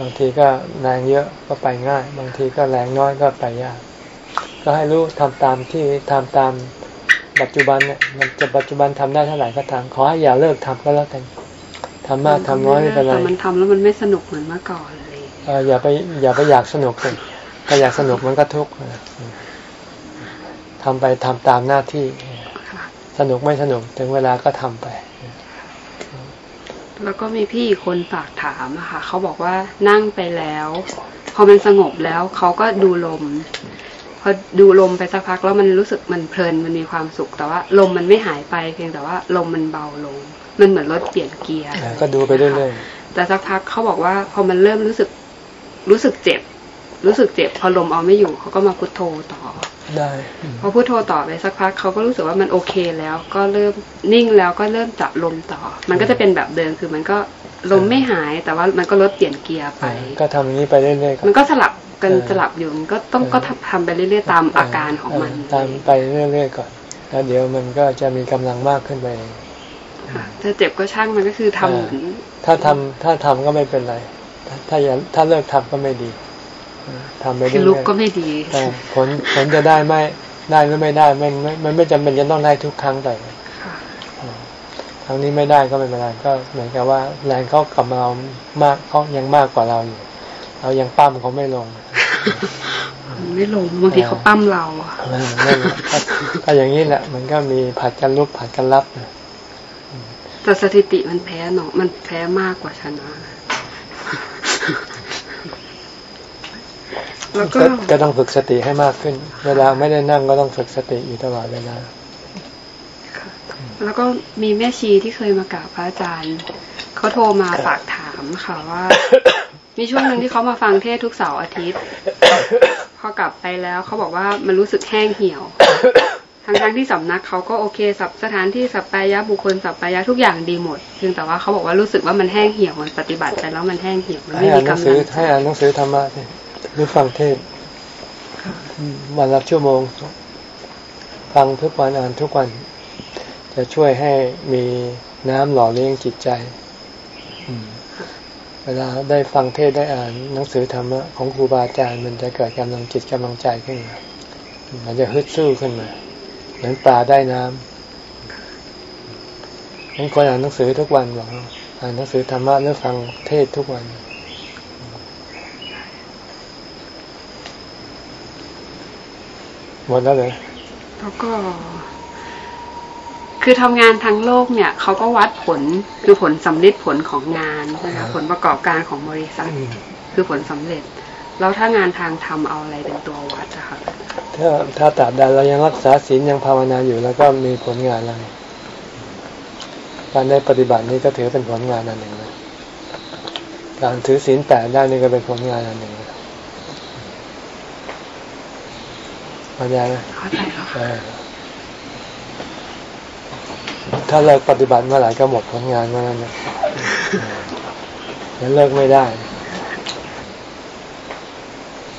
บางทีก็แรงเยอะก็ไปง่าย บางทีก็แรงน้อยก็ไปยาก ก็ให้รู้ทำตามที่ทำตามปัจจุบันเนี่ยมันจะปัจจุบันทำได้เท่าไหร่ก็ทำขอให้อย่าเลิกทำก็แล้วกันทำมากทำน้อยไม่เป็นไรแต่มันทำแล้วมันไม่สนุกเหมือนเมื่อก่อนเลยเอออย่าไปอย่าไปอยากสนุกเลยถ้าอยากสนุกมันก็ทุกข์นะทำไปทำตามหน้าที่ค่ะสนุกไม่สนุกถึงเวลาก็ทำไปแล้วก็มีพี่อีกคนฝากถามอะค่ะเขาบอกว่านั่งไปแล้ว พอมันสงบแล้วเขาก็ดูลมพ อดูลมไปสักพักแล้วมันรู้สึกมันเพลินมันมีความสุข แต่ว่าลมมันไม่หายไปเพียงแต่ว่าลมมันเบาลง มันเหมือนรถเปลี่ยนเกียร์เออก็ดูไปเรื่อยแต่สักพักเขาบอกว่าพอมันเริ่มรู้สึกรู้สึกเจ็บ รู้สึกเจ็บ พอลมเอาไม่อยู่เขาก็มาพุทโธต่อๆได้พอพุทโธต่อไปสักพักเขาก็รู้สึกว่ามันโอเคแล้ว ก็เริ่มนิ่งแล้วก็เริ่มจับลมต่อ มันก็จะเป็นแบบเดิมคือมันก็ลมไม่หายแต่ว่ามันก็ลดเปลี่ยนเกียร์ไป ก็ทำอย่างนี้ไปเรื่อยๆมันก็สลับ กันเออสลับอยู่มันก็ต้องเออก็ทำทำไปเรื่อยๆตามอาการของมันเตามไปเรื่อยๆก่อน แล้วเดี๋ยวมันก็จะมีกำลังมากขึ้นไปเองค่ะถ้าเจ็บก็ช่างมันก็คือทำเหมือนถ้าทำถ้าทำก็ไม่เป็นไรถ้าถ้าอย่าถ้าเลิกทำก็ไม่ดีเออทำไปคืเรื่ออยลุกก็ไม่ดีๆแต่ผลผลจะได้ไม่ได้หรือไม่ได้มันไม่มันไม่จำเป็นจะต้องได้ทุกครั้งไปค่ะครั้งนี้ไม่ได้ก็ไม่เป็นไรก็เหมือนกับว่าแรงเขากับเรามากเขายังมากกว่าเราอยู่เรายังปั้มเขาไม่ลงมัน ไม่ลงบางทีเขาปั้มเราอะเออนั่นแหละก็ก็อย่างนี้แหละ มันก็มีผัดกันลุกผัดกันรับนะแต่สถิติมันแพ้เนาะมันแพ้มากกว่าชนะแล้วก็ก็ก็ต้องฝึกสติให้มากขึ้น เวลาไม่ได้นั่งก็ต้องฝึกสติอยู่ตลอดเวลาแล้วก็มีแม่ชีที่เคยมากราบพระอาจารย์เขาโทรมาฝากถามค่ะว่า มีช่วงหนึ่งที่เขามาฟังเทศทุกเสาร์อาทิตย์ พอกลับไปแล้วเขาบอกว่ามันรู้สึกแห้งเหี่ยวทั้งทั้งๆที่สำนักเขาก็โอเคสับสถานที่สัปปายะบุคคลสัปปายะทุกอย่างดีหมดเพียงแต่ว่าเขาบอกว่ารู้สึกว่ามันแห้งเหี่ยวมันปฏิบัติไปแล้วมันแห้งเหี่ยวมันให้ไม่อ่ามีนหนังกำสืลัองให้อ่านหนังสือธรรมะสิหรือฟังเทศวันละชั่วโมง ฟังทุกวันอ่านทุกวัน จะช่วยให้มีน้ำหล่อเลี้ยงจิตใจ อืม เวลาได้ฟังเทศได้อ่านหนังสือธรรมะของครูบาอาจารย์มันจะเกิดกำลังจิตกำลังใจขึ้นมามันจะฮึดสู้ขึ้นมา เหมือนปลาได้น้ำงั้นควรอ่านหนังสือทุกวันบออ่านหนังสือธรรมะหรือฟังเทศทุกวัน หมดแล้วเลยแล้วก็ คือทำงานทางโลกเนี่ยเขาก็วัดผลคือผลสำลิดผลของงานนะคะผลประกอบการของบริษัท คือผลสำเร็จ แล้วถ้างานทางธรรมเอาอะไรเป็นตัววัดอะคะถ้าถ้าตราบใดเรายังรักษาศีลยังภาวนาอยู่แล้วก็มีผลงานแล้วการได้ปฏิบัตินี้ก็ถือเป็นผลงานอันหนึ่งนะการถือศีลแปดได้นี่ก็เป็นผลงานอันหนึ่งนะเข้าใจไหมเข้าใจแล้วค่ะเออ ถ้าเลิกปฏิบัติเมื่อไหร่ก็หมดผลงานเมื่อนั้นนะเดี๋ยวเลิกไม่ได้ค